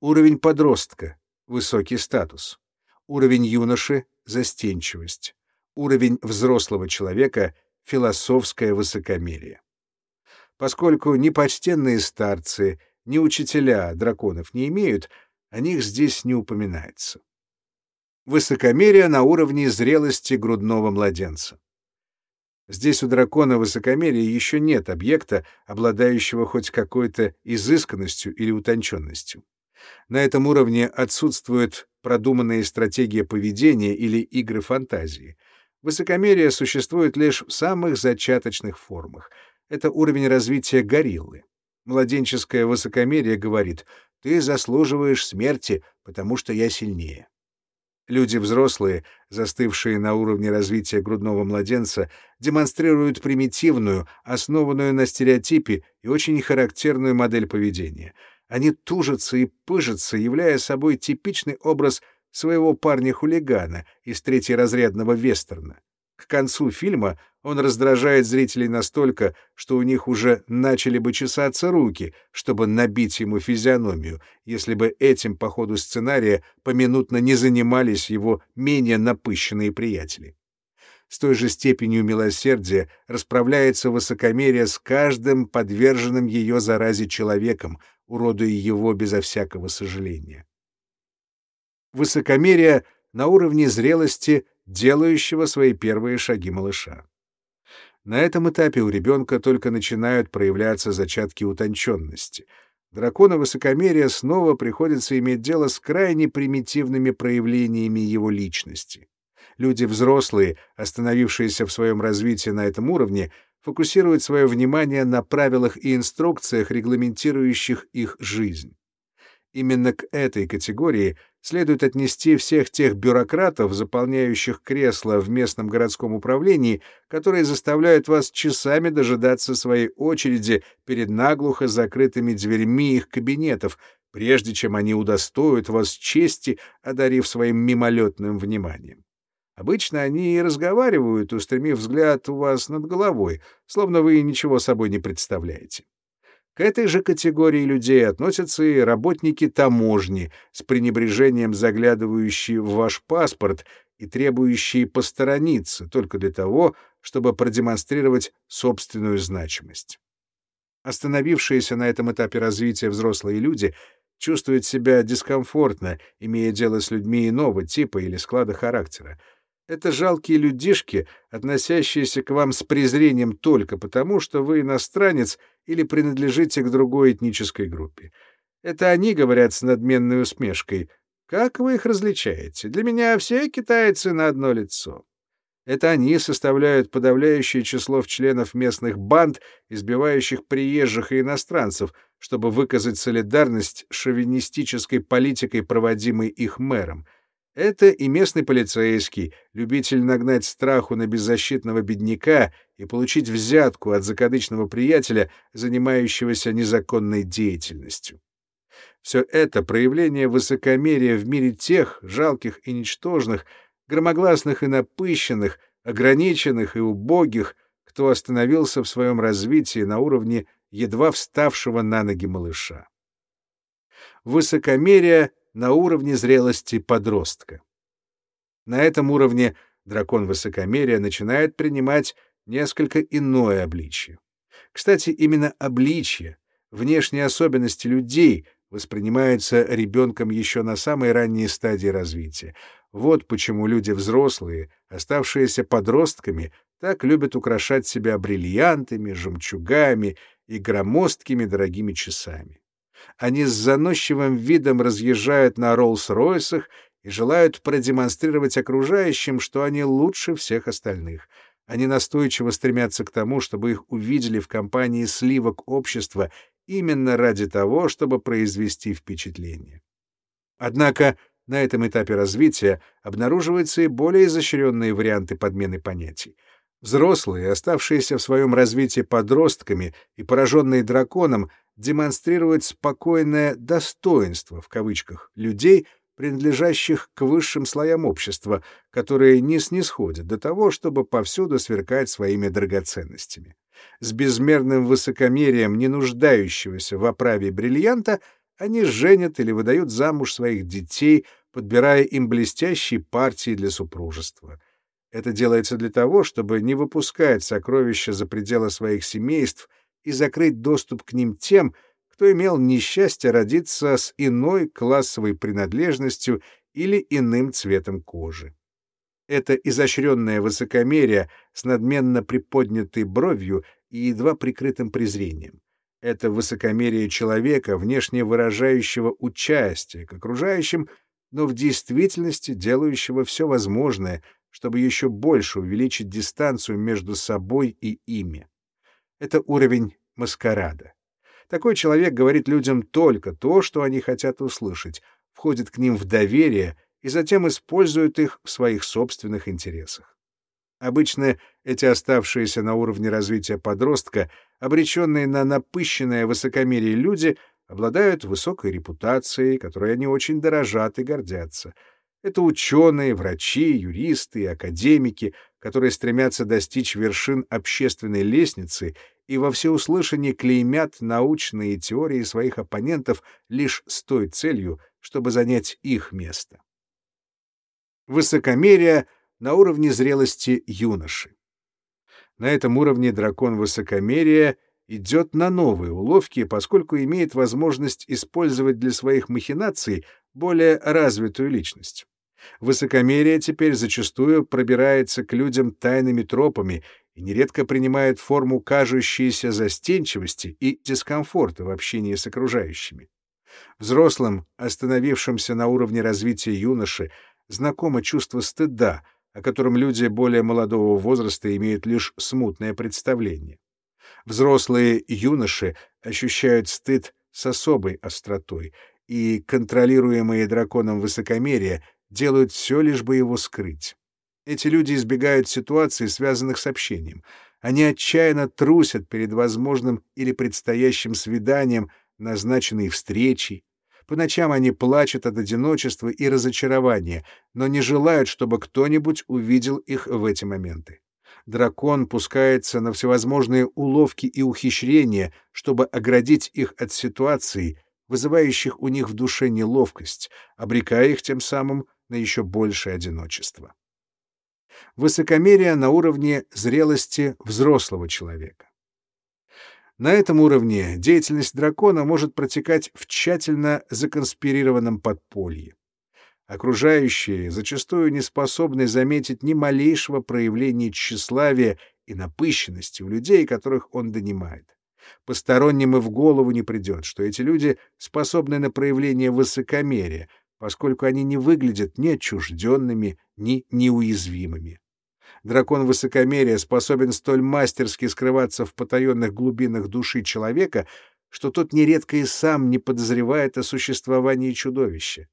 [SPEAKER 1] Уровень подростка — высокий статус. Уровень юноши — застенчивость. Уровень взрослого человека — философское высокомерие. Поскольку ни почтенные старцы, ни учителя драконов не имеют, о них здесь не упоминается. Высокомерие на уровне зрелости грудного младенца. Здесь у дракона высокомерия еще нет объекта, обладающего хоть какой-то изысканностью или утонченностью. На этом уровне отсутствует продуманная стратегия поведения или игры фантазии — Высокомерие существует лишь в самых зачаточных формах. Это уровень развития гориллы. Младенческое высокомерие говорит «ты заслуживаешь смерти, потому что я сильнее». Люди взрослые, застывшие на уровне развития грудного младенца, демонстрируют примитивную, основанную на стереотипе и очень характерную модель поведения. Они тужатся и пыжатся, являя собой типичный образ своего парня-хулигана из третьеразрядного вестерна. К концу фильма он раздражает зрителей настолько, что у них уже начали бы чесаться руки, чтобы набить ему физиономию, если бы этим по ходу сценария поминутно не занимались его менее напыщенные приятели. С той же степенью милосердия расправляется высокомерие с каждым подверженным ее заразе человеком, уродуя его безо всякого сожаления высокомерие на уровне зрелости делающего свои первые шаги малыша. На этом этапе у ребенка только начинают проявляться зачатки утонченности. Дракона высокомерия снова приходится иметь дело с крайне примитивными проявлениями его личности. Люди взрослые, остановившиеся в своем развитии на этом уровне, фокусируют свое внимание на правилах и инструкциях, регламентирующих их жизнь. Именно к этой категории следует отнести всех тех бюрократов, заполняющих кресла в местном городском управлении, которые заставляют вас часами дожидаться своей очереди перед наглухо закрытыми дверьми их кабинетов, прежде чем они удостоят вас чести, одарив своим мимолетным вниманием. Обычно они и разговаривают, устремив взгляд у вас над головой, словно вы ничего собой не представляете. К этой же категории людей относятся и работники таможни, с пренебрежением заглядывающие в ваш паспорт и требующие посторониться только для того, чтобы продемонстрировать собственную значимость. Остановившиеся на этом этапе развития взрослые люди чувствуют себя дискомфортно, имея дело с людьми иного типа или склада характера. Это жалкие людишки, относящиеся к вам с презрением только потому, что вы иностранец или принадлежите к другой этнической группе. Это они говорят с надменной усмешкой. Как вы их различаете? Для меня все китайцы на одно лицо. Это они составляют подавляющее число членов местных банд, избивающих приезжих и иностранцев, чтобы выказать солидарность шовинистической политикой, проводимой их мэром. Это и местный полицейский, любитель нагнать страху на беззащитного бедняка и получить взятку от закадычного приятеля, занимающегося незаконной деятельностью. Все это проявление высокомерия в мире тех, жалких и ничтожных, громогласных и напыщенных, ограниченных и убогих, кто остановился в своем развитии на уровне едва вставшего на ноги малыша. Высокомерие на уровне зрелости подростка. На этом уровне дракон высокомерия начинает принимать несколько иное обличие. Кстати, именно обличие, внешние особенности людей воспринимаются ребенком еще на самой ранней стадии развития, вот почему люди взрослые, оставшиеся подростками, так любят украшать себя бриллиантами, жемчугами и громоздкими дорогими часами. Они с заносчивым видом разъезжают на Роллс-Ройсах и желают продемонстрировать окружающим, что они лучше всех остальных. Они настойчиво стремятся к тому, чтобы их увидели в компании сливок общества именно ради того, чтобы произвести впечатление. Однако на этом этапе развития обнаруживаются и более изощренные варианты подмены понятий. Взрослые, оставшиеся в своем развитии подростками и пораженные драконом, демонстрируют спокойное «достоинство» в кавычках людей, принадлежащих к высшим слоям общества, которые не снисходят до того, чтобы повсюду сверкать своими драгоценностями. С безмерным высокомерием, не нуждающегося в оправе бриллианта, они женят или выдают замуж своих детей, подбирая им блестящие партии для супружества. Это делается для того, чтобы не выпускать сокровища за пределы своих семейств и закрыть доступ к ним тем, кто имел несчастье родиться с иной классовой принадлежностью или иным цветом кожи. Это изощренное высокомерие с надменно приподнятой бровью и едва прикрытым презрением. Это высокомерие человека, внешне выражающего участие к окружающим, но в действительности делающего все возможное, чтобы еще больше увеличить дистанцию между собой и ими. Это уровень маскарада. Такой человек говорит людям только то, что они хотят услышать, входит к ним в доверие и затем использует их в своих собственных интересах. Обычно эти оставшиеся на уровне развития подростка, обреченные на напыщенное высокомерие люди, обладают высокой репутацией, которой они очень дорожат и гордятся. Это ученые, врачи, юристы академики, которые стремятся достичь вершин общественной лестницы и во всеуслышание клеймят научные теории своих оппонентов лишь с той целью, чтобы занять их место. Высокомерие на уровне зрелости юноши. На этом уровне дракон высокомерия — идет на новые уловки, поскольку имеет возможность использовать для своих махинаций более развитую личность. Высокомерие теперь зачастую пробирается к людям тайными тропами и нередко принимает форму кажущейся застенчивости и дискомфорта в общении с окружающими. Взрослым, остановившимся на уровне развития юноши, знакомо чувство стыда, о котором люди более молодого возраста имеют лишь смутное представление. Взрослые юноши ощущают стыд с особой остротой, и контролируемые драконом высокомерие делают все, лишь бы его скрыть. Эти люди избегают ситуаций, связанных с общением. Они отчаянно трусят перед возможным или предстоящим свиданием, назначенной встречей, По ночам они плачут от одиночества и разочарования, но не желают, чтобы кто-нибудь увидел их в эти моменты. Дракон пускается на всевозможные уловки и ухищрения, чтобы оградить их от ситуаций, вызывающих у них в душе неловкость, обрекая их тем самым на еще большее одиночество. Высокомерие на уровне зрелости взрослого человека. На этом уровне деятельность дракона может протекать в тщательно законспирированном подполье. Окружающие зачастую не способны заметить ни малейшего проявления тщеславия и напыщенности у людей, которых он донимает. Посторонним и в голову не придет, что эти люди способны на проявление высокомерия, поскольку они не выглядят ни отчужденными, ни неуязвимыми. Дракон высокомерия способен столь мастерски скрываться в потаенных глубинах души человека, что тот нередко и сам не подозревает о существовании чудовища.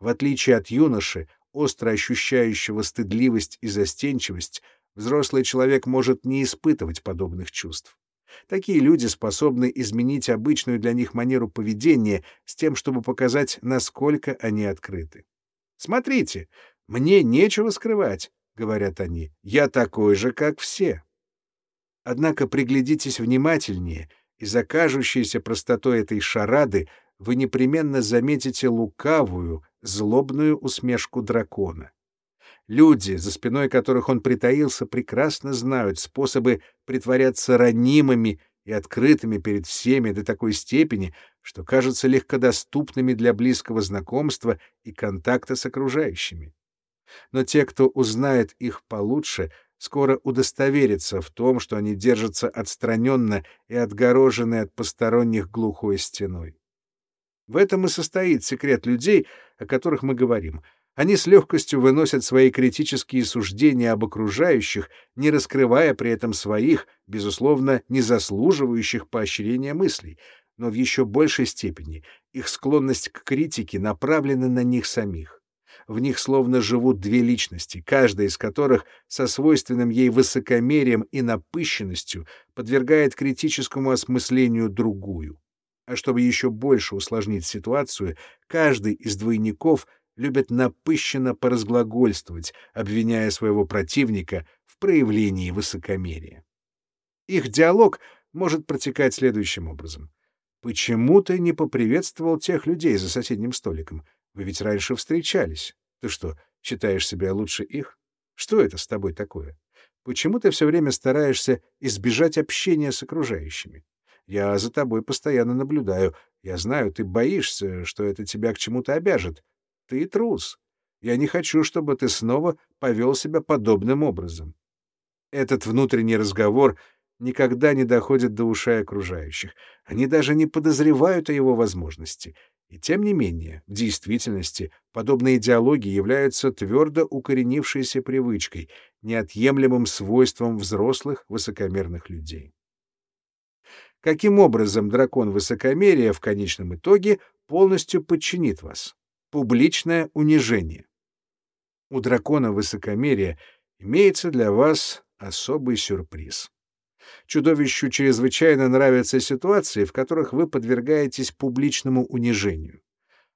[SPEAKER 1] В отличие от юноши, остро ощущающего стыдливость и застенчивость, взрослый человек может не испытывать подобных чувств. Такие люди способны изменить обычную для них манеру поведения с тем, чтобы показать, насколько они открыты. «Смотрите, мне нечего скрывать», — говорят они, — «я такой же, как все». Однако приглядитесь внимательнее, и за кажущейся простотой этой шарады вы непременно заметите лукавую, злобную усмешку дракона. Люди, за спиной которых он притаился, прекрасно знают способы притворяться ранимыми и открытыми перед всеми до такой степени, что кажутся легкодоступными для близкого знакомства и контакта с окружающими. Но те, кто узнает их получше, скоро удостоверятся в том, что они держатся отстраненно и отгорожены от посторонних глухой стеной. В этом и состоит секрет людей, о которых мы говорим — они с легкостью выносят свои критические суждения об окружающих, не раскрывая при этом своих, безусловно, не заслуживающих поощрения мыслей, но в еще большей степени их склонность к критике направлена на них самих. В них словно живут две личности, каждая из которых со свойственным ей высокомерием и напыщенностью подвергает критическому осмыслению другую. А чтобы еще больше усложнить ситуацию, каждый из двойников любят напыщенно поразглагольствовать, обвиняя своего противника в проявлении высокомерия. Их диалог может протекать следующим образом. «Почему ты не поприветствовал тех людей за соседним столиком? Вы ведь раньше встречались. Ты что, считаешь себя лучше их? Что это с тобой такое? Почему ты все время стараешься избежать общения с окружающими? Я за тобой постоянно наблюдаю. Я знаю, ты боишься, что это тебя к чему-то обяжет. Ты трус. Я не хочу, чтобы ты снова повел себя подобным образом. Этот внутренний разговор никогда не доходит до ушей окружающих. Они даже не подозревают о его возможности. И тем не менее, в действительности, подобные диалоги являются твердо укоренившейся привычкой, неотъемлемым свойством взрослых высокомерных людей. Каким образом дракон высокомерия в конечном итоге полностью подчинит вас? Публичное унижение. У дракона высокомерия имеется для вас особый сюрприз. Чудовищу чрезвычайно нравятся ситуации, в которых вы подвергаетесь публичному унижению.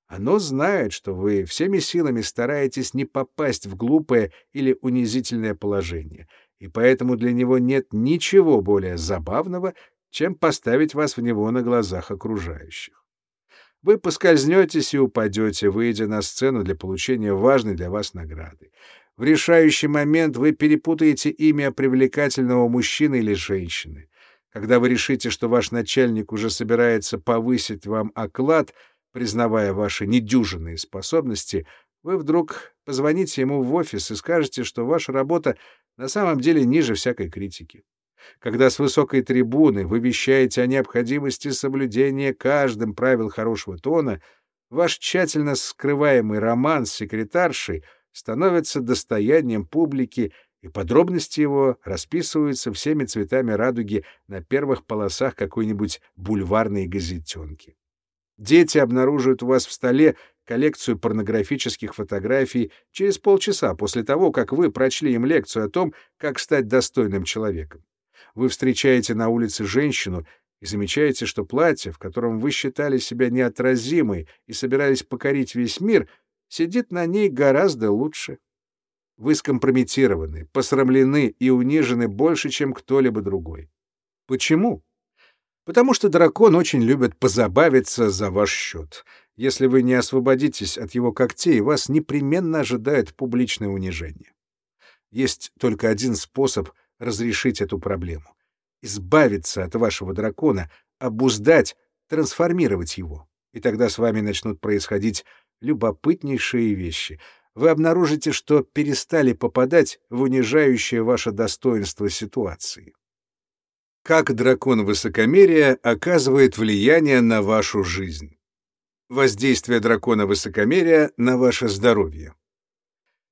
[SPEAKER 1] Оно знает, что вы всеми силами стараетесь не попасть в глупое или унизительное положение, и поэтому для него нет ничего более забавного, чем поставить вас в него на глазах окружающих вы поскользнетесь и упадете, выйдя на сцену для получения важной для вас награды. В решающий момент вы перепутаете имя привлекательного мужчины или женщины. Когда вы решите, что ваш начальник уже собирается повысить вам оклад, признавая ваши недюжинные способности, вы вдруг позвоните ему в офис и скажете, что ваша работа на самом деле ниже всякой критики когда с высокой трибуны вы вещаете о необходимости соблюдения каждым правил хорошего тона, ваш тщательно скрываемый роман с секретаршей становится достоянием публики, и подробности его расписываются всеми цветами радуги на первых полосах какой-нибудь бульварной газетенки. Дети обнаруживают у вас в столе коллекцию порнографических фотографий через полчаса после того, как вы прочли им лекцию о том, как стать достойным человеком вы встречаете на улице женщину, и замечаете, что платье, в котором вы считали себя неотразимой и собирались покорить весь мир, сидит на ней гораздо лучше. Вы скомпрометированы, посрамлены и унижены больше, чем кто-либо другой. Почему? Потому что дракон очень любит позабавиться за ваш счет. Если вы не освободитесь от его когтей, вас непременно ожидает публичное унижение. Есть только один способ разрешить эту проблему — избавиться от вашего дракона, обуздать, трансформировать его. И тогда с вами начнут происходить любопытнейшие вещи. Вы обнаружите, что перестали попадать в унижающее ваше достоинство ситуации. Как дракон высокомерия оказывает влияние на вашу жизнь? Воздействие дракона высокомерия на ваше здоровье.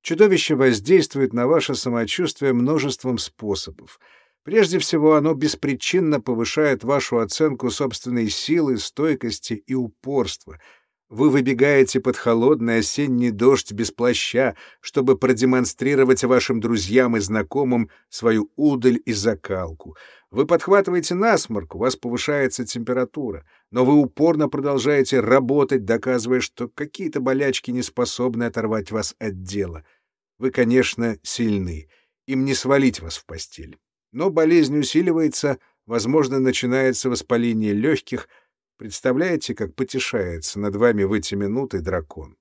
[SPEAKER 1] Чудовище воздействует на ваше самочувствие множеством способов. Прежде всего, оно беспричинно повышает вашу оценку собственной силы, стойкости и упорства. Вы выбегаете под холодный осенний дождь без плаща, чтобы продемонстрировать вашим друзьям и знакомым свою удаль и закалку. Вы подхватываете насморк, у вас повышается температура, но вы упорно продолжаете работать, доказывая, что какие-то болячки не способны оторвать вас от дела. Вы, конечно, сильны, им не свалить вас в постель. Но болезнь усиливается, возможно, начинается воспаление легких. Представляете, как потешается над вами в эти минуты дракон?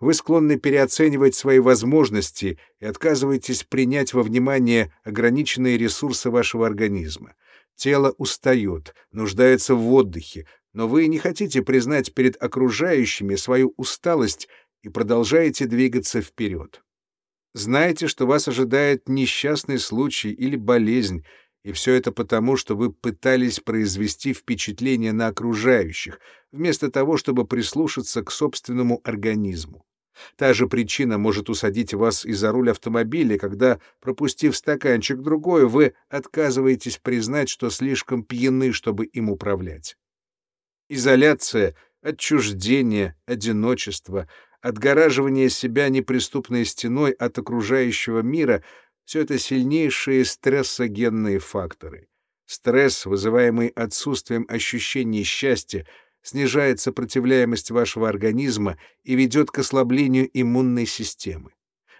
[SPEAKER 1] Вы склонны переоценивать свои возможности и отказываетесь принять во внимание ограниченные ресурсы вашего организма. Тело устает, нуждается в отдыхе, но вы не хотите признать перед окружающими свою усталость и продолжаете двигаться вперед. Знаете, что вас ожидает несчастный случай или болезнь, и все это потому, что вы пытались произвести впечатление на окружающих, вместо того, чтобы прислушаться к собственному организму. Та же причина может усадить вас и за руль автомобиля, когда, пропустив стаканчик другой, вы отказываетесь признать, что слишком пьяны, чтобы им управлять. Изоляция, отчуждение, одиночество, отгораживание себя неприступной стеной от окружающего мира — все это сильнейшие стрессогенные факторы. Стресс, вызываемый отсутствием ощущения счастья, снижает сопротивляемость вашего организма и ведет к ослаблению иммунной системы.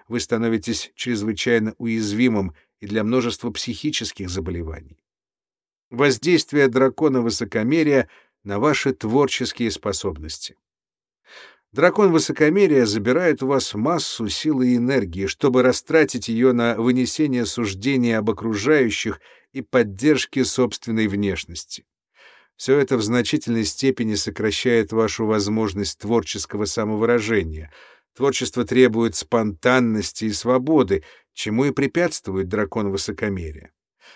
[SPEAKER 1] Вы становитесь чрезвычайно уязвимым и для множества психических заболеваний. Воздействие дракона высокомерия на ваши творческие способности. Дракон высокомерия забирает у вас массу силы и энергии, чтобы растратить ее на вынесение суждений об окружающих и поддержке собственной внешности. Все это в значительной степени сокращает вашу возможность творческого самовыражения. Творчество требует спонтанности и свободы, чему и препятствует дракон высокомерия.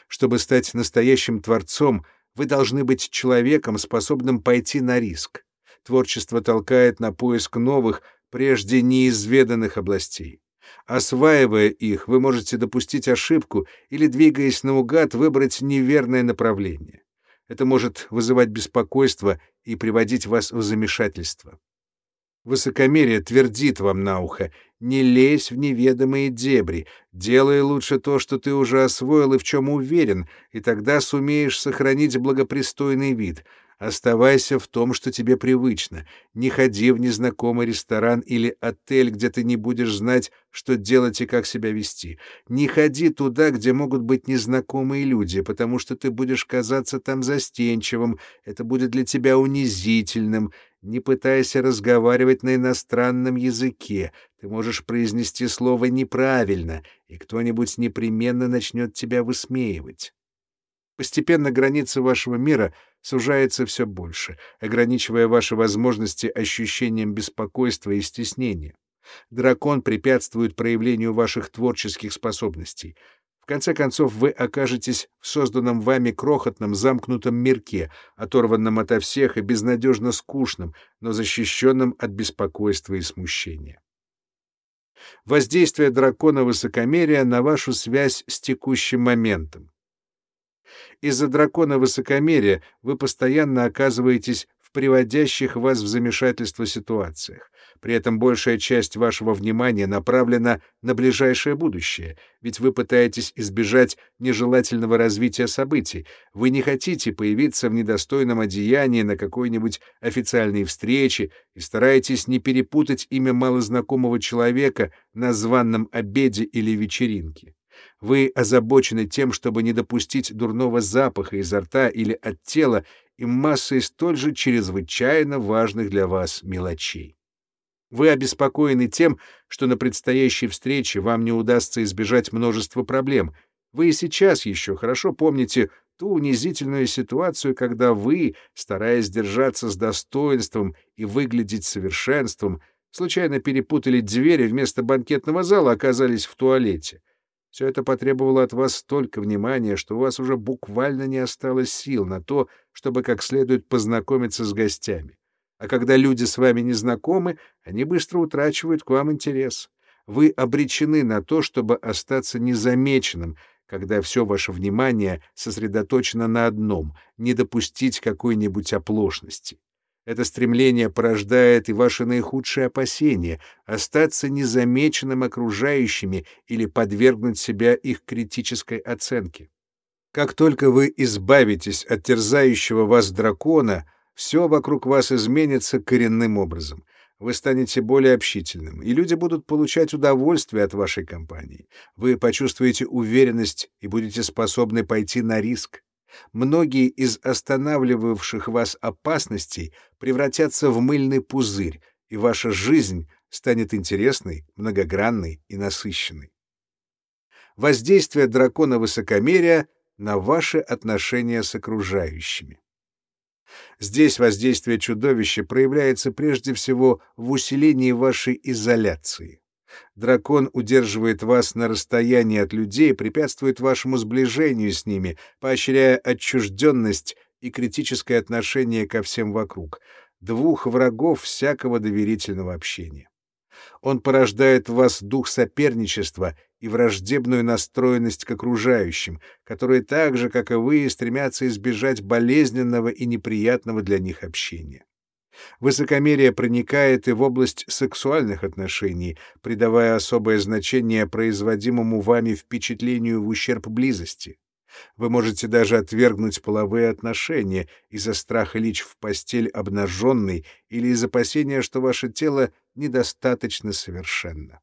[SPEAKER 1] Чтобы стать настоящим творцом, вы должны быть человеком, способным пойти на риск. Творчество толкает на поиск новых, прежде неизведанных областей. Осваивая их, вы можете допустить ошибку или, двигаясь наугад, выбрать неверное направление. Это может вызывать беспокойство и приводить вас в замешательство. Высокомерие твердит вам на ухо «не лезь в неведомые дебри, делай лучше то, что ты уже освоил и в чем уверен, и тогда сумеешь сохранить благопристойный вид, Оставайся в том, что тебе привычно. Не ходи в незнакомый ресторан или отель, где ты не будешь знать, что делать и как себя вести. Не ходи туда, где могут быть незнакомые люди, потому что ты будешь казаться там застенчивым, это будет для тебя унизительным. Не пытайся разговаривать на иностранном языке. Ты можешь произнести слово неправильно, и кто-нибудь непременно начнет тебя высмеивать. Постепенно границы вашего мира сужаются все больше, ограничивая ваши возможности ощущением беспокойства и стеснения. Дракон препятствует проявлению ваших творческих способностей. В конце концов, вы окажетесь в созданном вами крохотном замкнутом мирке, оторванном ото всех и безнадежно скучном, но защищенном от беспокойства и смущения. Воздействие дракона высокомерия на вашу связь с текущим моментом. Из-за дракона высокомерия вы постоянно оказываетесь в приводящих вас в замешательство ситуациях. При этом большая часть вашего внимания направлена на ближайшее будущее, ведь вы пытаетесь избежать нежелательного развития событий. Вы не хотите появиться в недостойном одеянии на какой-нибудь официальной встрече и стараетесь не перепутать имя малознакомого человека на званном обеде или вечеринке. Вы озабочены тем, чтобы не допустить дурного запаха изо рта или от тела и массой столь же чрезвычайно важных для вас мелочей. Вы обеспокоены тем, что на предстоящей встрече вам не удастся избежать множества проблем. Вы и сейчас еще хорошо помните ту унизительную ситуацию, когда вы, стараясь держаться с достоинством и выглядеть совершенством, случайно перепутали двери вместо банкетного зала, оказались в туалете. Все это потребовало от вас столько внимания, что у вас уже буквально не осталось сил на то, чтобы как следует познакомиться с гостями. А когда люди с вами не знакомы, они быстро утрачивают к вам интерес. Вы обречены на то, чтобы остаться незамеченным, когда все ваше внимание сосредоточено на одном — не допустить какой-нибудь оплошности. Это стремление порождает и ваши наихудшие опасения — остаться незамеченным окружающими или подвергнуть себя их критической оценке. Как только вы избавитесь от терзающего вас дракона, все вокруг вас изменится коренным образом. Вы станете более общительным, и люди будут получать удовольствие от вашей компании. Вы почувствуете уверенность и будете способны пойти на риск многие из останавливавших вас опасностей превратятся в мыльный пузырь, и ваша жизнь станет интересной, многогранной и насыщенной. Воздействие дракона высокомерия на ваши отношения с окружающими. Здесь воздействие чудовища проявляется прежде всего в усилении вашей изоляции. Дракон удерживает вас на расстоянии от людей, препятствует вашему сближению с ними, поощряя отчужденность и критическое отношение ко всем вокруг, двух врагов всякого доверительного общения. Он порождает в вас дух соперничества и враждебную настроенность к окружающим, которые так же, как и вы, стремятся избежать болезненного и неприятного для них общения. Высокомерие проникает и в область сексуальных отношений, придавая особое значение производимому вами впечатлению в ущерб близости. Вы можете даже отвергнуть половые отношения из-за страха лечь в постель обнаженной или из опасения, что ваше тело недостаточно совершенно.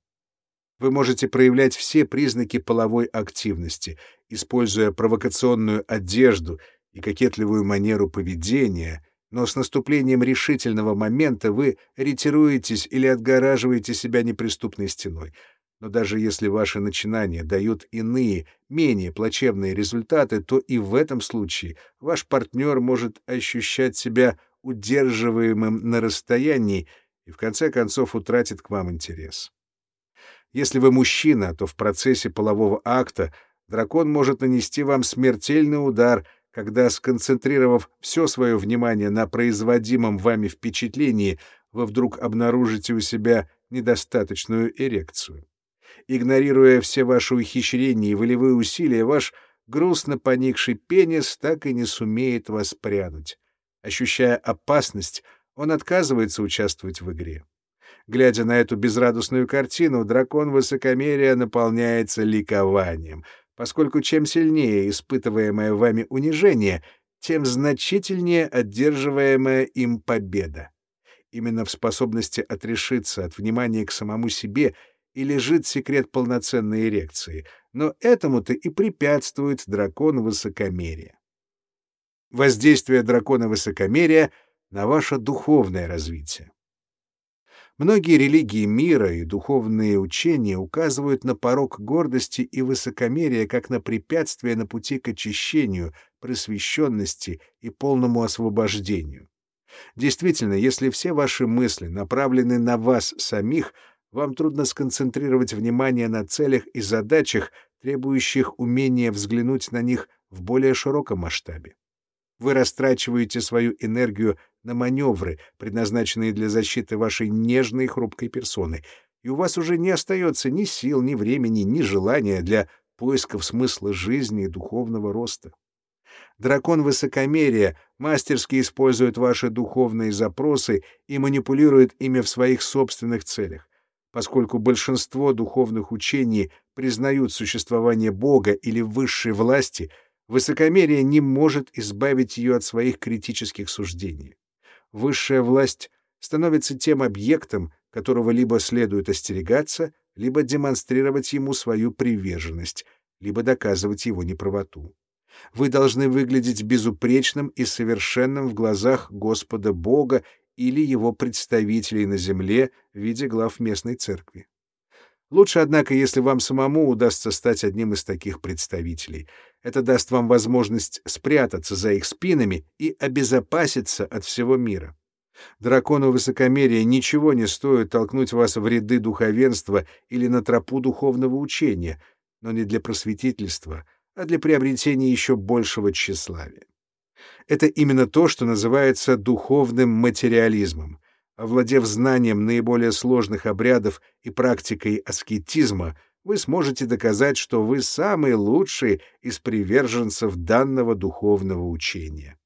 [SPEAKER 1] Вы можете проявлять все признаки половой активности, используя провокационную одежду и кокетливую манеру поведения — но с наступлением решительного момента вы ретируетесь или отгораживаете себя неприступной стеной. Но даже если ваши начинания дают иные, менее плачевные результаты, то и в этом случае ваш партнер может ощущать себя удерживаемым на расстоянии и в конце концов утратит к вам интерес. Если вы мужчина, то в процессе полового акта дракон может нанести вам смертельный удар — когда, сконцентрировав все свое внимание на производимом вами впечатлении, вы вдруг обнаружите у себя недостаточную эрекцию. Игнорируя все ваши ухищрения и волевые усилия, ваш грустно поникший пенис так и не сумеет вас прянуть. Ощущая опасность, он отказывается участвовать в игре. Глядя на эту безрадостную картину, дракон высокомерия наполняется ликованием — поскольку чем сильнее испытываемое вами унижение, тем значительнее одерживаемая им победа. Именно в способности отрешиться от внимания к самому себе и лежит секрет полноценной эрекции, но этому-то и препятствует дракон высокомерия. Воздействие дракона высокомерия на ваше духовное развитие. Многие религии мира и духовные учения указывают на порог гордости и высокомерия как на препятствие на пути к очищению, просвещенности и полному освобождению. Действительно, если все ваши мысли направлены на вас самих, вам трудно сконцентрировать внимание на целях и задачах, требующих умения взглянуть на них в более широком масштабе. Вы растрачиваете свою энергию на маневры, предназначенные для защиты вашей нежной и хрупкой персоны, и у вас уже не остается ни сил, ни времени, ни желания для поисков смысла жизни и духовного роста. Дракон высокомерия мастерски использует ваши духовные запросы и манипулирует ими в своих собственных целях. Поскольку большинство духовных учений признают существование Бога или высшей власти, высокомерие не может избавить ее от своих критических суждений. Высшая власть становится тем объектом, которого либо следует остерегаться, либо демонстрировать ему свою приверженность, либо доказывать его неправоту. Вы должны выглядеть безупречным и совершенным в глазах Господа Бога или его представителей на земле в виде глав местной церкви. Лучше, однако, если вам самому удастся стать одним из таких представителей. Это даст вам возможность спрятаться за их спинами и обезопаситься от всего мира. Дракону высокомерия ничего не стоит толкнуть вас в ряды духовенства или на тропу духовного учения, но не для просветительства, а для приобретения еще большего тщеславия. Это именно то, что называется духовным материализмом. Овладев знанием наиболее сложных обрядов и практикой аскетизма, вы сможете доказать, что вы самый лучший из приверженцев данного духовного учения.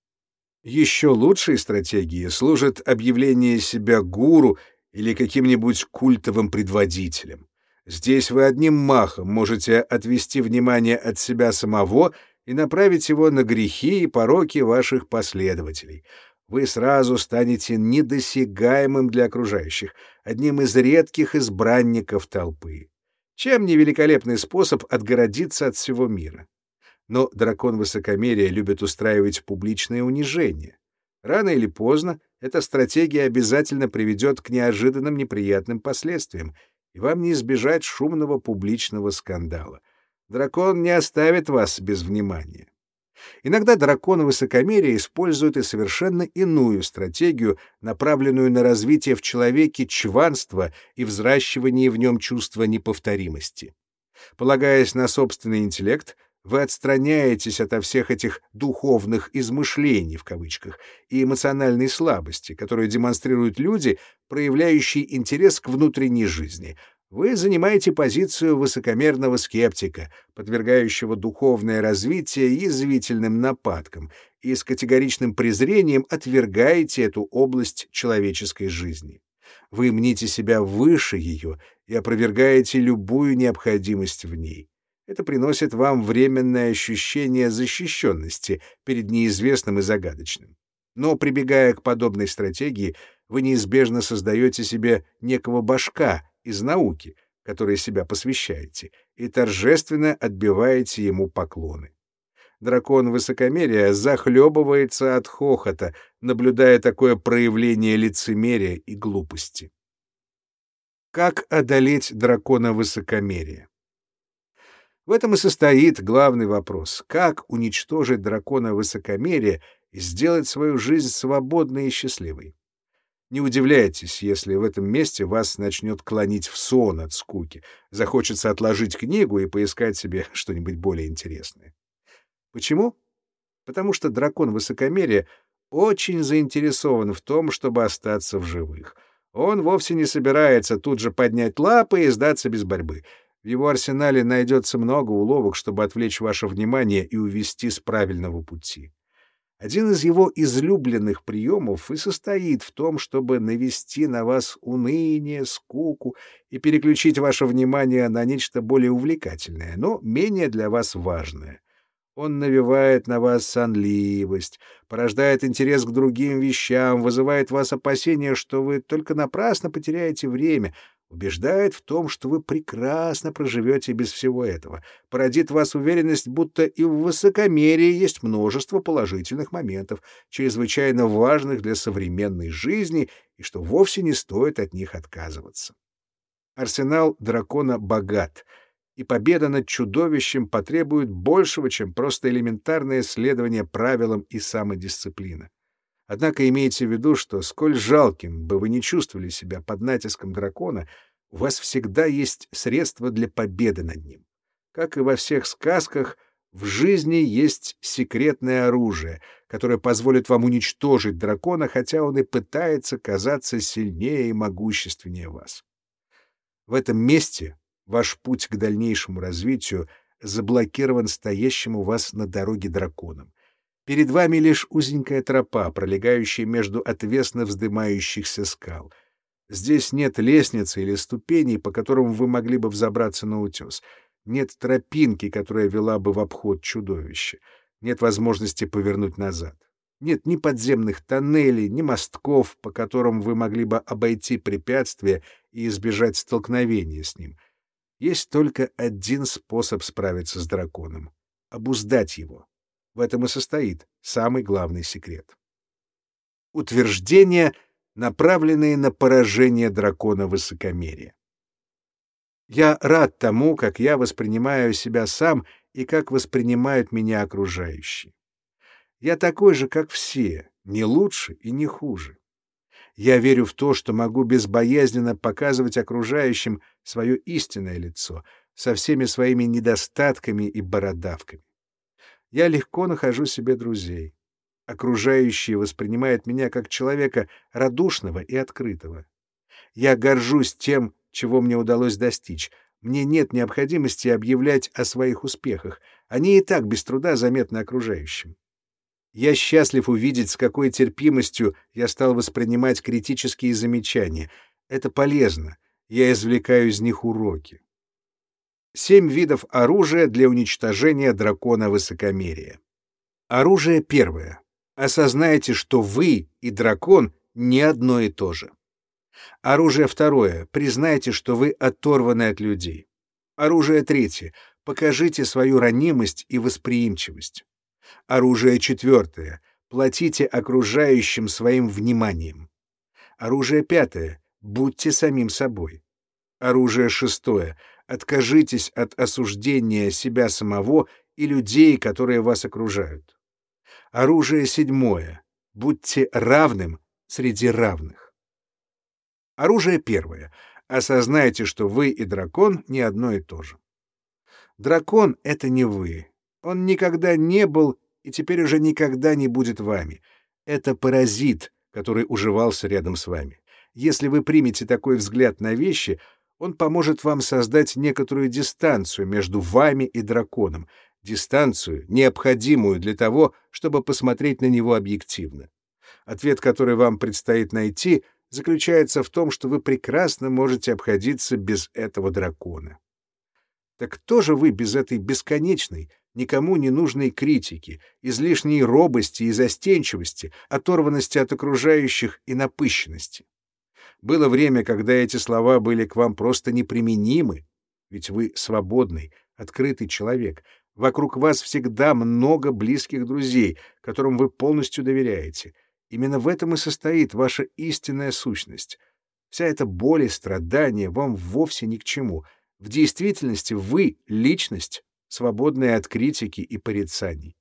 [SPEAKER 1] Еще лучшей стратегией служит объявление себя гуру или каким-нибудь культовым предводителем. Здесь вы одним махом можете отвести внимание от себя самого и направить его на грехи и пороки ваших последователей. Вы сразу станете недосягаемым для окружающих, одним из редких избранников толпы. Чем не великолепный способ отгородиться от всего мира? Но дракон высокомерия любит устраивать публичное унижение. Рано или поздно эта стратегия обязательно приведет к неожиданным неприятным последствиям, и вам не избежать шумного публичного скандала. Дракон не оставит вас без внимания. Иногда драконы высокомерия используют и совершенно иную стратегию, направленную на развитие в человеке чванства и взращивание в нем чувства неповторимости. Полагаясь на собственный интеллект, вы отстраняетесь ото всех этих «духовных измышлений» в кавычках и эмоциональной слабости, которую демонстрируют люди, проявляющие интерес к внутренней жизни. Вы занимаете позицию высокомерного скептика, подвергающего духовное развитие язвительным нападкам, и с категоричным презрением отвергаете эту область человеческой жизни. Вы мните себя выше ее и опровергаете любую необходимость в ней. Это приносит вам временное ощущение защищенности перед неизвестным и загадочным. Но, прибегая к подобной стратегии, вы неизбежно создаете себе некого башка из науки, которой себя посвящаете, и торжественно отбиваете ему поклоны. Дракон высокомерия захлебывается от хохота, наблюдая такое проявление лицемерия и глупости. Как одолеть дракона высокомерия? В этом и состоит главный вопрос — как уничтожить дракона высокомерия и сделать свою жизнь свободной и счастливой. Не удивляйтесь, если в этом месте вас начнет клонить в сон от скуки, захочется отложить книгу и поискать себе что-нибудь более интересное. Почему? Потому что дракон высокомерия очень заинтересован в том, чтобы остаться в живых. Он вовсе не собирается тут же поднять лапы и сдаться без борьбы — в его арсенале найдется много уловок, чтобы отвлечь ваше внимание и увести с правильного пути. Один из его излюбленных приемов и состоит в том, чтобы навести на вас уныние, скуку и переключить ваше внимание на нечто более увлекательное, но менее для вас важное. Он навевает на вас сонливость, порождает интерес к другим вещам, вызывает вас опасения, что вы только напрасно потеряете время, убеждает в том, что вы прекрасно проживете без всего этого, породит вас уверенность, будто и в высокомерии есть множество положительных моментов, чрезвычайно важных для современной жизни, и что вовсе не стоит от них отказываться. Арсенал дракона богат, и победа над чудовищем потребует большего, чем просто элементарное следование правилам и самодисциплина. Однако имейте в виду, что сколь жалким бы вы не чувствовали себя под натиском дракона, у вас всегда есть средства для победы над ним. Как и во всех сказках, в жизни есть секретное оружие, которое позволит вам уничтожить дракона, хотя он и пытается казаться сильнее и могущественнее вас. В этом месте ваш путь к дальнейшему развитию заблокирован стоящим у вас на дороге драконом Перед вами лишь узенькая тропа, пролегающая между отвесно вздымающихся скал. Здесь нет лестницы или ступеней, по которым вы могли бы взобраться на утес. Нет тропинки, которая вела бы в обход чудовища. Нет возможности повернуть назад. Нет ни подземных тоннелей, ни мостков, по которым вы могли бы обойти препятствие и избежать столкновения с ним. Есть только один способ справиться с драконом — обуздать его. В этом и состоит самый главный секрет. Утверждения, направленные на поражение дракона высокомерия. Я рад тому, как я воспринимаю себя сам и как воспринимают меня окружающие. Я такой же, как все, не лучше и не хуже. Я верю в то, что могу безбоязненно показывать окружающим свое истинное лицо со всеми своими недостатками и бородавками. Я легко нахожу себе друзей. Окружающие воспринимают меня как человека радушного и открытого. Я горжусь тем, чего мне удалось достичь. Мне нет необходимости объявлять о своих успехах. Они и так без труда заметны окружающим. Я счастлив увидеть, с какой терпимостью я стал воспринимать критические замечания. Это полезно. Я извлекаю из них уроки. Семь видов оружия для уничтожения дракона высокомерия. Оружие первое. Осознайте, что вы и дракон не одно и то же. Оружие второе. Признайте, что вы оторваны от людей. Оружие третье. Покажите свою ранимость и восприимчивость. Оружие четвертое. Платите окружающим своим вниманием. Оружие пятое. Будьте самим собой. Оружие шестое. Откажитесь от осуждения себя самого и людей, которые вас окружают. Оружие седьмое. Будьте равным среди равных. Оружие первое. Осознайте, что вы и дракон не одно и то же. Дракон — это не вы. Он никогда не был и теперь уже никогда не будет вами. Это паразит, который уживался рядом с вами. Если вы примете такой взгляд на вещи, он поможет вам создать некоторую дистанцию между вами и драконом, дистанцию, необходимую для того, чтобы посмотреть на него объективно. Ответ, который вам предстоит найти, заключается в том, что вы прекрасно можете обходиться без этого дракона. Так кто же вы без этой бесконечной, никому не нужной критики, излишней робости и застенчивости, оторванности от окружающих и напыщенности? Было время, когда эти слова были к вам просто неприменимы, ведь вы свободный, открытый человек. Вокруг вас всегда много близких друзей, которым вы полностью доверяете. Именно в этом и состоит ваша истинная сущность. Вся эта боль и страдания вам вовсе ни к чему — в действительности вы — личность, свободная от критики и порицаний.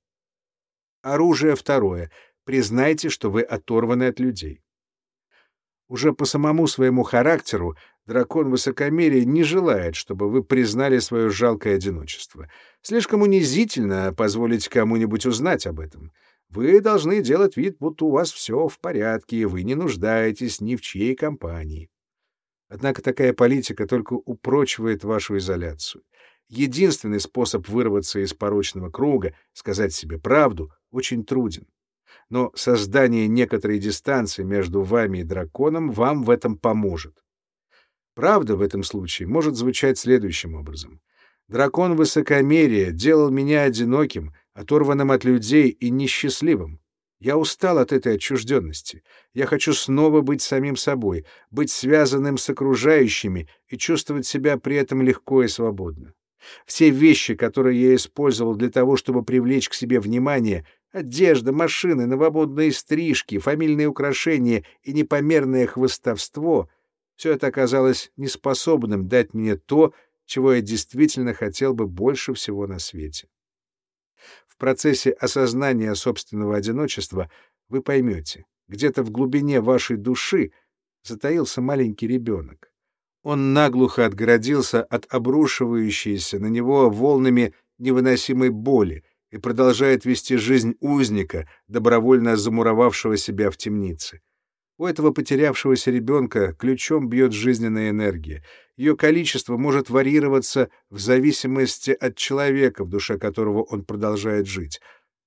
[SPEAKER 1] Оружие второе. Признайте, что вы оторваны от людей. Уже по самому своему характеру дракон высокомерия не желает, чтобы вы признали свое жалкое одиночество. Слишком унизительно позволить кому-нибудь узнать об этом. Вы должны делать вид, будто у вас все в порядке, и вы не нуждаетесь ни в чьей компании. Однако такая политика только упрочивает вашу изоляцию. Единственный способ вырваться из порочного круга, сказать себе правду, очень труден. Но создание некоторой дистанции между вами и драконом вам в этом поможет. Правда в этом случае может звучать следующим образом. Дракон высокомерия делал меня одиноким, оторванным от людей и несчастливым. Я устал от этой отчужденности. Я хочу снова быть самим собой, быть связанным с окружающими и чувствовать себя при этом легко и свободно. Все вещи, которые я использовал для того, чтобы привлечь к себе внимание, одежда, машины, новомодные стрижки, фамильные украшения и непомерное хвостовство, все это оказалось неспособным дать мне то, чего я действительно хотел бы больше всего на свете. В процессе осознания собственного одиночества вы поймете, где-то в глубине вашей души затаился маленький ребенок. Он наглухо отгородился от обрушивающейся на него волнами невыносимой боли и продолжает вести жизнь узника, добровольно замуровавшего себя в темнице. У этого потерявшегося ребенка ключом бьет жизненная энергия. Ее количество может варьироваться в зависимости от человека, в душе которого он продолжает жить.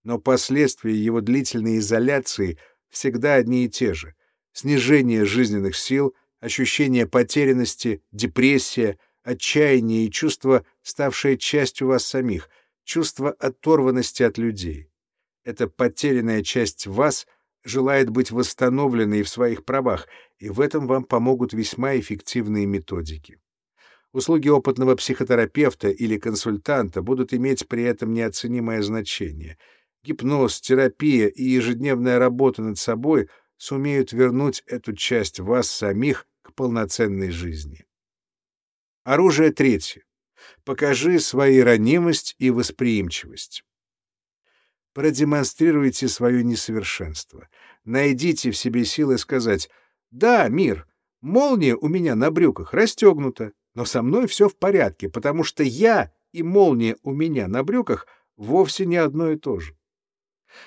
[SPEAKER 1] но последствия его длительной изоляции всегда одни и те же — снижение жизненных сил, ощущение потерянности, депрессия, отчаяние и чувство, ставшее частью вас самих, чувство оторванности от людей. Эта потерянная часть вас желает быть восстановленной в своих правах, и в этом вам помогут весьма эффективные методики. Услуги опытного психотерапевта или консультанта будут иметь при этом неоценимое значение. Гипноз, терапия и ежедневная работа над собой сумеют вернуть эту часть вас самих к полноценной жизни. Оружие третье. Покажи свои ранимость и восприимчивость. Продемонстрируйте свое несовершенство. Найдите в себе силы сказать «Да, мир, молния у меня на брюках расстегнута, но со мной все в порядке, потому что я и молния у меня на брюках вовсе не одно и то же.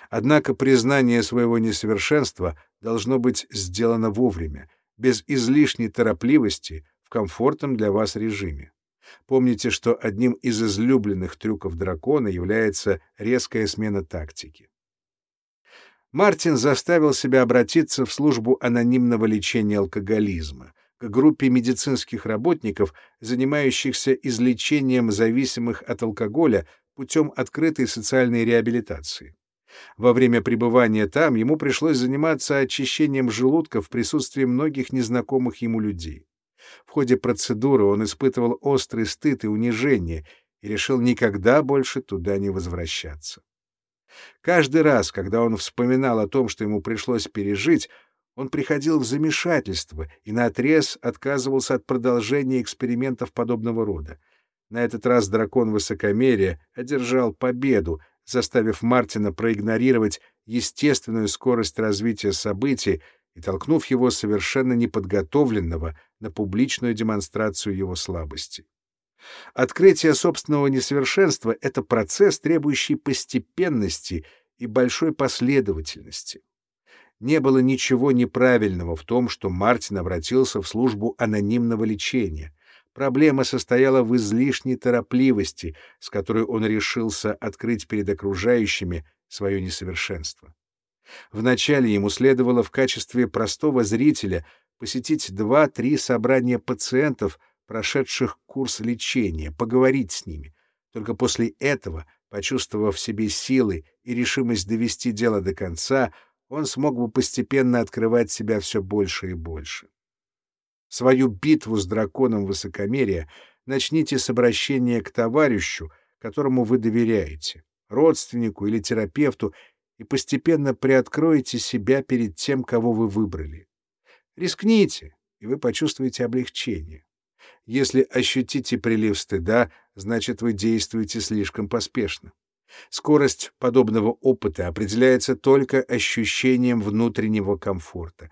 [SPEAKER 1] Однако признание своего несовершенства должно быть сделано вовремя, без излишней торопливости, в комфортном для вас режиме. Помните, что одним из излюбленных трюков дракона является резкая смена тактики. Мартин заставил себя обратиться в службу анонимного лечения алкоголизма, к группе медицинских работников, занимающихся излечением зависимых от алкоголя путем открытой социальной реабилитации. Во время пребывания там ему пришлось заниматься очищением желудка в присутствии многих незнакомых ему людей. В ходе процедуры он испытывал острый стыд и унижение и решил никогда больше туда не возвращаться. Каждый раз, когда он вспоминал о том, что ему пришлось пережить, он приходил в замешательство и наотрез отказывался от продолжения экспериментов подобного рода. На этот раз дракон высокомерия одержал победу, заставив Мартина проигнорировать естественную скорость развития событий и толкнув его совершенно неподготовленного на публичную демонстрацию его слабости. Открытие собственного несовершенства — это процесс, требующий постепенности и большой последовательности не было ничего неправильного в том, что Мартин обратился в службу анонимного лечения. Проблема состояла в излишней торопливости, с которой он решился открыть перед окружающими свое несовершенство. Вначале ему следовало в качестве простого зрителя посетить два-три собрания пациентов, прошедших курс лечения, поговорить с ними. Только после этого, почувствовав в себе силы и решимость довести дело до конца, он смог бы постепенно открывать себя все больше и больше. Свою битву с драконом высокомерия начните с обращения к товарищу, которому вы доверяете, родственнику или терапевту, и постепенно приоткроете себя перед тем, кого вы выбрали. Рискните, и вы почувствуете облегчение. Если ощутите прилив стыда, значит, вы действуете слишком поспешно. Скорость подобного опыта определяется только ощущением внутреннего комфорта.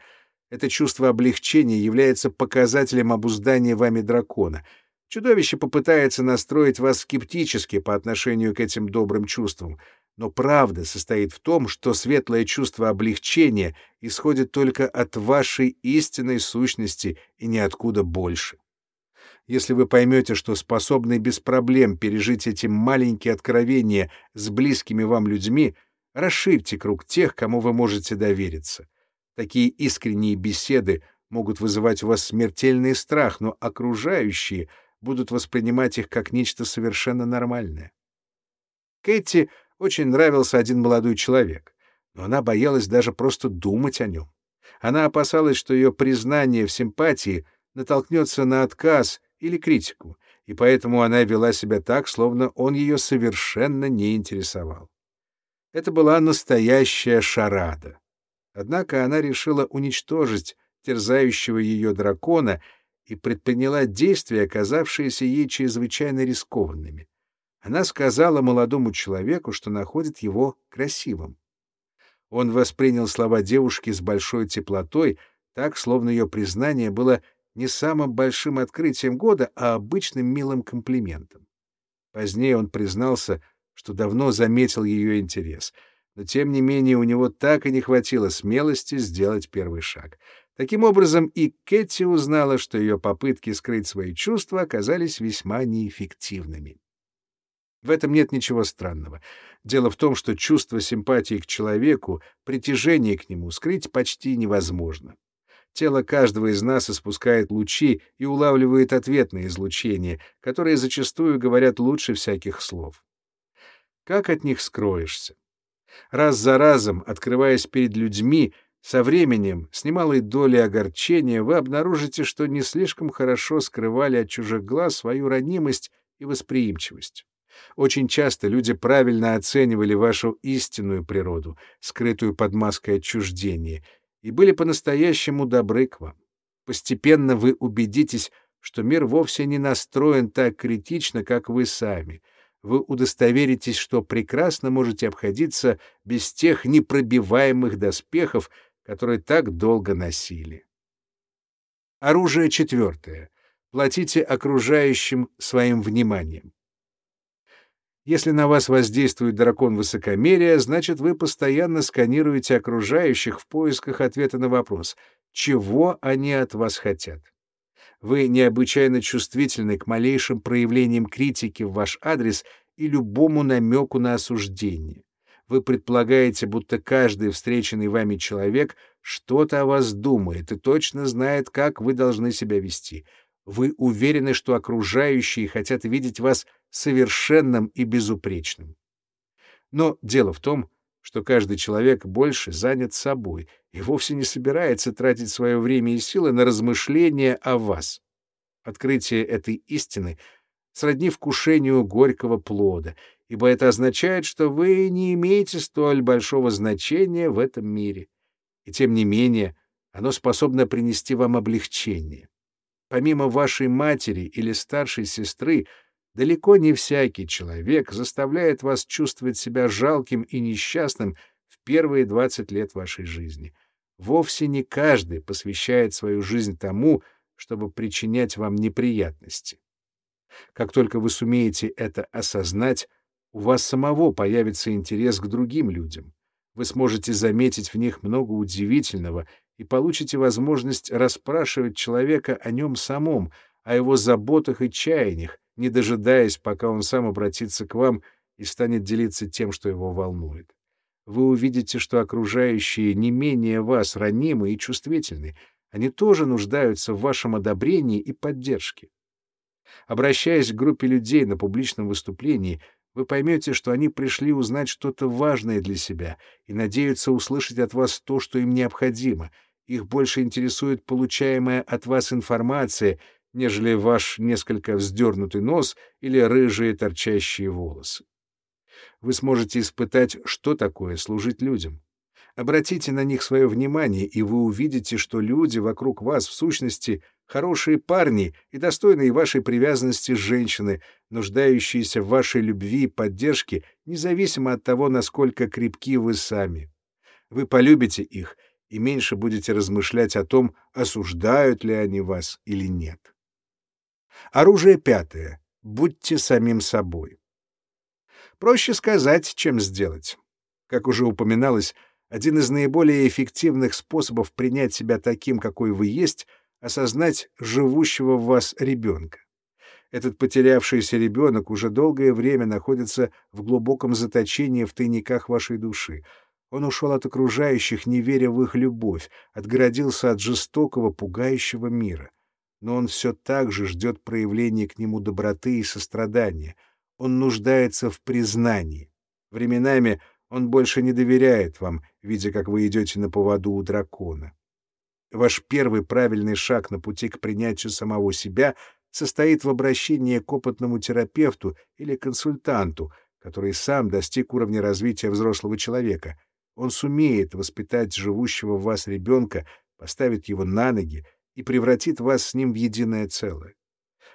[SPEAKER 1] Это чувство облегчения является показателем обуздания вами дракона. Чудовище попытается настроить вас скептически по отношению к этим добрым чувствам, но правда состоит в том, что светлое чувство облегчения исходит только от вашей истинной сущности и ниоткуда больше. Если вы поймете, что способны без проблем пережить эти маленькие откровения с близкими вам людьми, расширьте круг тех, кому вы можете довериться. Такие искренние беседы могут вызывать у вас смертельный страх, но окружающие будут воспринимать их как нечто совершенно нормальное. Кэти очень нравился один молодой человек, но она боялась даже просто думать о нем. Она опасалась, что ее признание в симпатии натолкнется на отказ или критику, и поэтому она вела себя так, словно он ее совершенно не интересовал. Это была настоящая шарада. Однако она решила уничтожить терзающего ее дракона и предприняла действия, оказавшиеся ей чрезвычайно рискованными. Она сказала молодому человеку, что находит его красивым. Он воспринял слова девушки с большой теплотой, так, словно ее признание было не самым большим открытием года, а обычным милым комплиментом. Позднее он признался, что давно заметил ее интерес, но тем не менее у него так и не хватило смелости сделать первый шаг. Таким образом, и Кэти узнала, что ее попытки скрыть свои чувства оказались весьма неэффективными. В этом нет ничего странного. Дело в том, что чувство симпатии к человеку, притяжение к нему скрыть почти невозможно. Тело каждого из нас испускает лучи и улавливает ответные излучения, которые зачастую говорят лучше всяких слов. Как от них скроешься? Раз за разом, открываясь перед людьми, со временем, с немалой долей огорчения, вы обнаружите, что не слишком хорошо скрывали от чужих глаз свою ранимость и восприимчивость. Очень часто люди правильно оценивали вашу истинную природу, скрытую под маской отчуждения, и были по-настоящему добры к вам. Постепенно вы убедитесь, что мир вовсе не настроен так критично, как вы сами. Вы удостоверитесь, что прекрасно можете обходиться без тех непробиваемых доспехов, которые так долго носили. Оружие четвертое. Платите окружающим своим вниманием. Если на вас воздействует дракон высокомерия, значит, вы постоянно сканируете окружающих в поисках ответа на вопрос, чего они от вас хотят. Вы необычайно чувствительны к малейшим проявлениям критики в ваш адрес и любому намеку на осуждение. Вы предполагаете, будто каждый встреченный вами человек что-то о вас думает и точно знает, как вы должны себя вести. Вы уверены, что окружающие хотят видеть вас совершенным и безупречным. Но дело в том, что каждый человек больше занят собой и вовсе не собирается тратить свое время и силы на размышления о вас. Открытие этой истины сродни вкушению горького плода, ибо это означает, что вы не имеете столь большого значения в этом мире. И тем не менее, оно способно принести вам облегчение. Помимо вашей матери или старшей сестры, Далеко не всякий человек заставляет вас чувствовать себя жалким и несчастным в первые 20 лет вашей жизни. Вовсе не каждый посвящает свою жизнь тому, чтобы причинять вам неприятности. Как только вы сумеете это осознать, у вас самого появится интерес к другим людям. Вы сможете заметить в них много удивительного и получите возможность расспрашивать человека о нем самом, о его заботах и чаяниях, не дожидаясь, пока он сам обратится к вам и станет делиться тем, что его волнует. Вы увидите, что окружающие не менее вас ранимы и чувствительны. Они тоже нуждаются в вашем одобрении и поддержке. Обращаясь к группе людей на публичном выступлении, вы поймете, что они пришли узнать что-то важное для себя и надеются услышать от вас то, что им необходимо. Их больше интересует получаемая от вас информация — нежели ваш несколько вздернутый нос или рыжие торчащие волосы. Вы сможете испытать, что такое служить людям. Обратите на них свое внимание, и вы увидите, что люди вокруг вас, в сущности, хорошие парни и достойные вашей привязанности женщины, нуждающиеся в вашей любви и поддержке, независимо от того, насколько крепки вы сами. Вы полюбите их и меньше будете размышлять о том, осуждают ли они вас или нет. Оружие пятое. Будьте самим собой. Проще сказать, чем сделать. Как уже упоминалось, один из наиболее эффективных способов принять себя таким, какой вы есть, осознать живущего в вас ребенка. Этот потерявшийся ребенок уже долгое время находится в глубоком заточении в тайниках вашей души. Он ушел от окружающих, не веря в их любовь, отгородился от жестокого, пугающего мира но он все так же ждет проявления к нему доброты и сострадания. Он нуждается в признании. Временами он больше не доверяет вам, видя, как вы идете на поводу у дракона. Ваш первый правильный шаг на пути к принятию самого себя состоит в обращении к опытному терапевту или консультанту, который сам достиг уровня развития взрослого человека. Он сумеет воспитать живущего в вас ребенка, поставить его на ноги и превратит вас с ним в единое целое.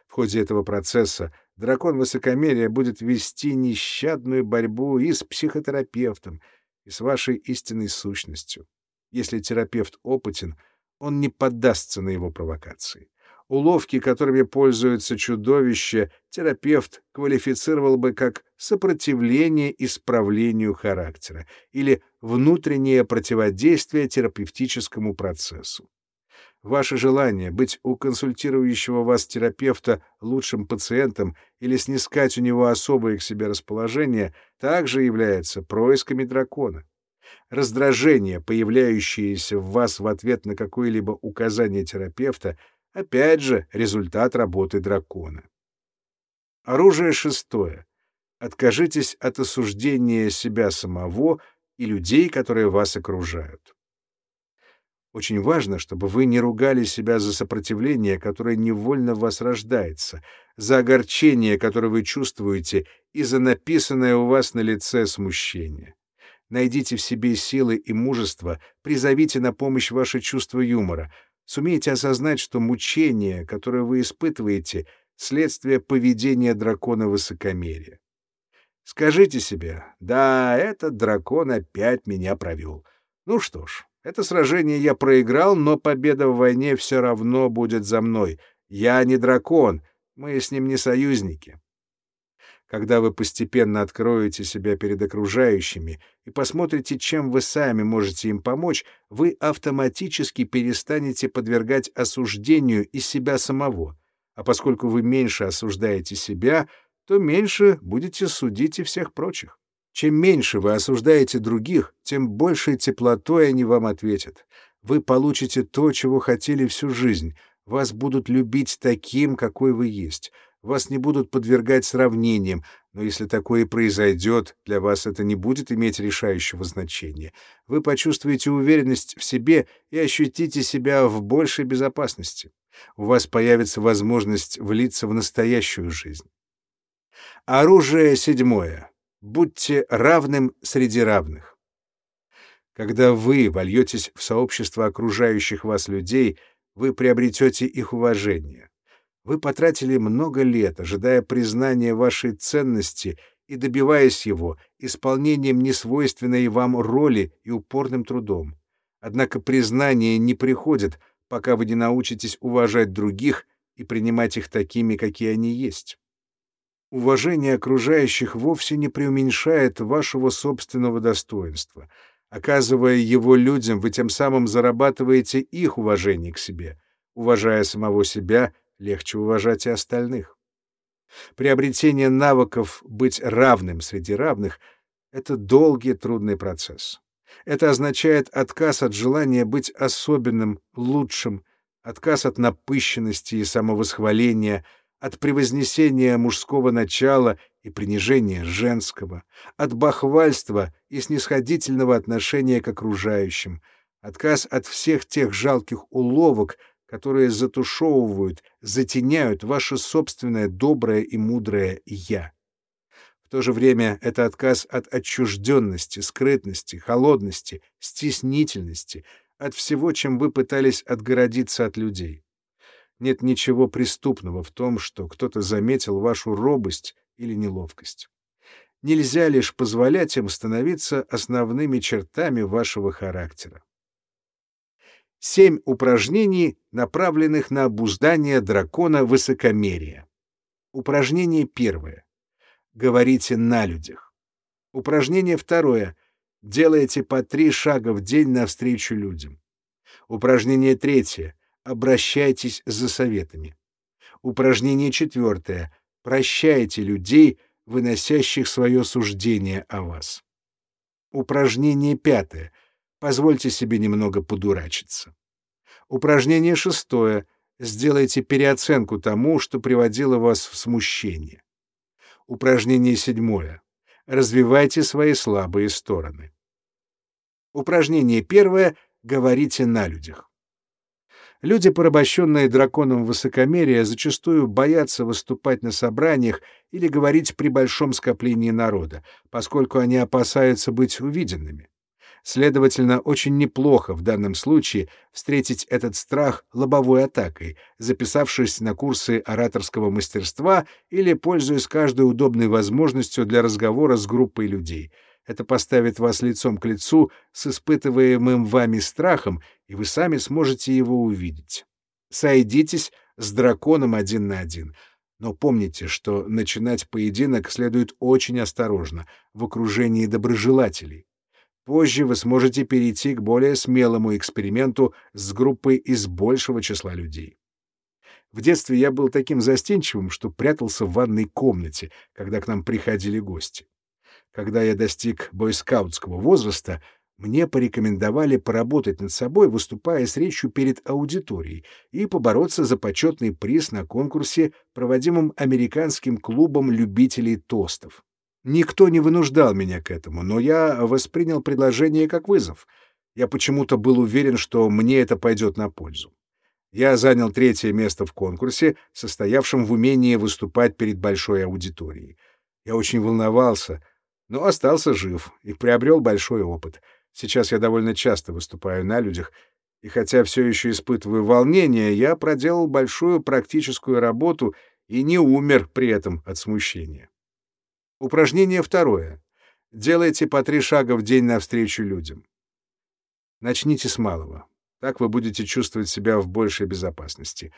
[SPEAKER 1] В ходе этого процесса дракон высокомерия будет вести нещадную борьбу и с психотерапевтом, и с вашей истинной сущностью. Если терапевт опытен, он не поддастся на его провокации. Уловки, которыми пользуется чудовище, терапевт квалифицировал бы как сопротивление исправлению характера или внутреннее противодействие терапевтическому процессу. Ваше желание быть у консультирующего вас терапевта лучшим пациентом или снискать у него особое к себе расположение также является происками дракона. Раздражение, появляющееся в вас в ответ на какое-либо указание терапевта, опять же результат работы дракона. Оружие шестое. Откажитесь от осуждения себя самого и людей, которые вас окружают. Очень важно, чтобы вы не ругали себя за сопротивление, которое невольно в вас рождается, за огорчение, которое вы чувствуете, и за написанное у вас на лице смущение. Найдите в себе силы и мужество, призовите на помощь ваше чувство юмора. Сумейте осознать, что мучение, которое вы испытываете, — следствие поведения дракона высокомерия. Скажите себе, да, этот дракон опять меня провел. Ну что ж, это сражение я проиграл, но победа в войне все равно будет за мной. Я не дракон, мы с ним не союзники. Когда вы постепенно откроете себя перед окружающими и посмотрите, чем вы сами можете им помочь, вы автоматически перестанете подвергать осуждению и себя самого. А поскольку вы меньше осуждаете себя, то меньше будете судить и всех прочих. Чем меньше вы осуждаете других, тем большей теплотой они вам ответят. Вы получите то, чего хотели всю жизнь. Вас будут любить таким, какой вы есть. Вас не будут подвергать сравнениям, но если такое и произойдет, для вас это не будет иметь решающего значения. Вы почувствуете уверенность в себе и ощутите себя в большей безопасности. У вас появится возможность влиться в настоящую жизнь. Оружие седьмое будьте равным среди равных. Когда вы вольетесь в сообщество окружающих вас людей, вы приобретете их уважение. Вы потратили много лет, ожидая признания вашей ценности и добиваясь его исполнением несвойственной вам роли и упорным трудом. Однако признание не приходит, пока вы не научитесь уважать других и принимать их такими, какие они есть. Уважение окружающих вовсе не преуменьшает вашего собственного достоинства. Оказывая его людям, вы тем самым зарабатываете их уважение к себе. Уважая самого себя, легче уважать и остальных. Приобретение навыков быть равным среди равных — это долгий трудный процесс. Это означает отказ от желания быть особенным, лучшим, отказ от напыщенности и самовосхваления — от превознесения мужского начала и принижения женского, от бахвальства и снисходительного отношения к окружающим, отказ от всех тех жалких уловок, которые затушевывают, затеняют ваше собственное доброе и мудрое «я». В то же время это отказ от отчужденности, скрытности, холодности, стеснительности, от всего, чем вы пытались отгородиться от людей. Нет ничего преступного в том, что кто-то заметил вашу робость или неловкость. Нельзя лишь позволять им становиться основными чертами вашего характера. Семь упражнений, направленных на обуздание дракона высокомерия. Упражнение первое. Говорите на людях. Упражнение второе. Делайте по три шага в день навстречу людям. Упражнение третье обращайтесь за советами. Упражнение четвертое. Прощайте людей, выносящих свое суждение о вас. Упражнение пятое. Позвольте себе немного подурачиться. Упражнение шестое. Сделайте переоценку тому, что приводило вас в смущение. Упражнение седьмое. Развивайте свои слабые стороны. Упражнение первое. Говорите на людях. Люди, порабощенные драконом высокомерия, зачастую боятся выступать на собраниях или говорить при большом скоплении народа, поскольку они опасаются быть увиденными. Следовательно, очень неплохо в данном случае встретить этот страх лобовой атакой, записавшись на курсы ораторского мастерства или пользуясь каждой удобной возможностью для разговора с группой людей — это поставит вас лицом к лицу с испытываемым вами страхом, и вы сами сможете его увидеть. Сойдитесь с драконом один на один. Но помните, что начинать поединок следует очень осторожно, в окружении доброжелателей. Позже вы сможете перейти к более смелому эксперименту с группой из большего числа людей. В детстве я был таким застенчивым, что прятался в ванной комнате, когда к нам приходили гости. Когда я достиг бойскаутского возраста, мне порекомендовали поработать над собой, выступая с речью перед аудиторией, и побороться за почетный приз на конкурсе, проводимом американским клубом любителей тостов. Никто не вынуждал меня к этому, но я воспринял предложение как вызов. Я почему-то был уверен, что мне это пойдет на пользу. Я занял третье место в конкурсе, состоявшем в умении выступать перед большой аудиторией. Я очень волновался, но остался жив и приобрел большой опыт. Сейчас я довольно часто выступаю на людях, и хотя все еще испытываю волнение, я проделал большую практическую работу и не умер при этом от смущения. Упражнение второе. Делайте по три шага в день навстречу людям. Начните с малого. Так вы будете чувствовать себя в большей безопасности.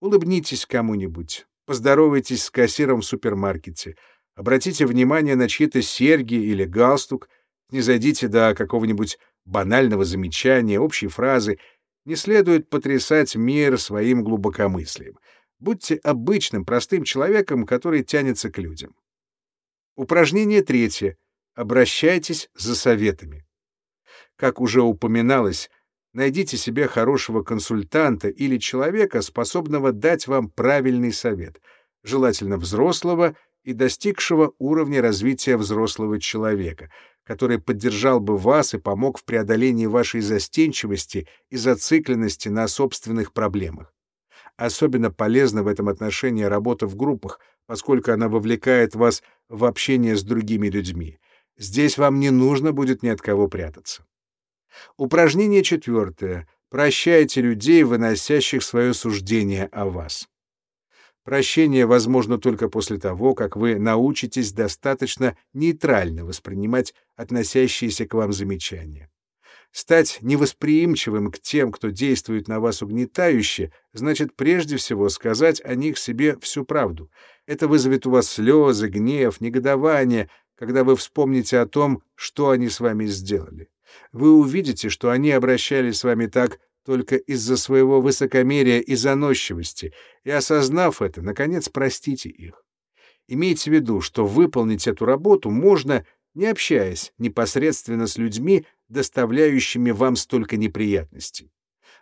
[SPEAKER 1] Улыбнитесь кому-нибудь, поздоровайтесь с кассиром в супермаркете, обратите внимание на чьи-то серьги или галстук, не зайдите до какого-нибудь банального замечания, общей фразы. Не следует потрясать мир своим глубокомыслием. Будьте обычным, простым человеком, который тянется к людям. Упражнение третье. Обращайтесь за советами. Как уже упоминалось, найдите себе хорошего консультанта или человека, способного дать вам правильный совет, желательно взрослого и достигшего уровня развития взрослого человека, который поддержал бы вас и помог в преодолении вашей застенчивости и зацикленности на собственных проблемах. Особенно полезна в этом отношении работа в группах, поскольку она вовлекает вас в общение с другими людьми. Здесь вам не нужно будет ни от кого прятаться. Упражнение четвертое. Прощайте людей, выносящих свое суждение о вас. Прощение возможно только после того, как вы научитесь достаточно нейтрально воспринимать относящиеся к вам замечания. Стать невосприимчивым к тем, кто действует на вас угнетающе, значит прежде всего сказать о них себе всю правду. Это вызовет у вас слезы, гнев, негодование, когда вы вспомните о том, что они с вами сделали. Вы увидите, что они обращались с вами так только из-за своего высокомерия и заносчивости, и, осознав это, наконец, простите их. Имейте в виду, что выполнить эту работу можно, не общаясь непосредственно с людьми, доставляющими вам столько неприятностей.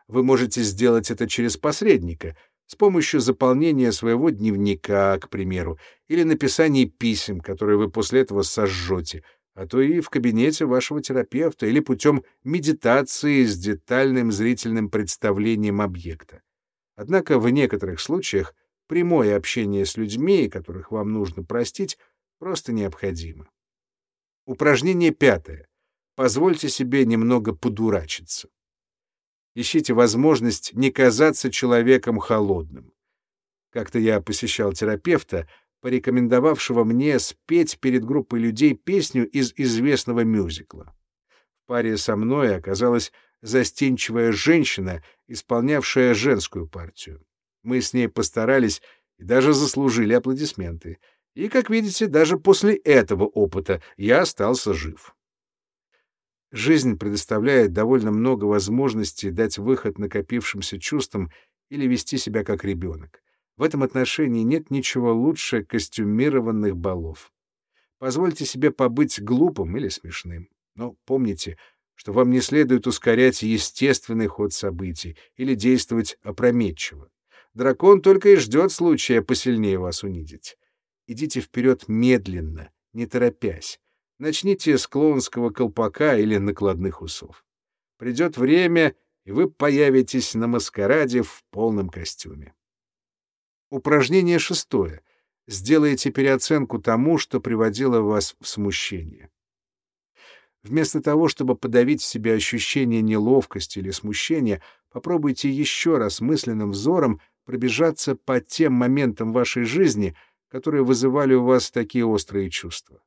[SPEAKER 1] Вы можете сделать это через посредника, с помощью заполнения своего дневника, к примеру, или написания писем, которые вы после этого сожжете, а то и в кабинете вашего терапевта, или путем медитации с детальным зрительным представлением объекта. Однако в некоторых случаях прямое общение с людьми, которых вам нужно простить, просто необходимо. Упражнение пятое. Позвольте себе немного подурачиться. Ищите возможность не казаться человеком холодным. Как-то я посещал терапевта, порекомендовавшего мне спеть перед группой людей песню из известного мюзикла. В паре со мной оказалась застенчивая женщина, исполнявшая женскую партию. Мы с ней постарались и даже заслужили аплодисменты. И, как видите, даже после этого опыта я остался жив. Жизнь предоставляет довольно много возможностей дать выход накопившимся чувствам или вести себя как ребенок. В этом отношении нет ничего лучше костюмированных балов. Позвольте себе побыть глупым или смешным. Но помните, что вам не следует ускорять естественный ход событий или действовать опрометчиво. Дракон только и ждет случая посильнее вас унизить. Идите вперед медленно, не торопясь. Начните с клоунского колпака или накладных усов. Придет время, и вы появитесь на маскараде в полном костюме. Упражнение шестое. Сделайте переоценку тому, что приводило вас в смущение. Вместо того, чтобы подавить в себе ощущение неловкости или смущения, попробуйте еще раз мысленным взором пробежаться по тем моментам вашей жизни, которые вызывали у вас такие острые чувства.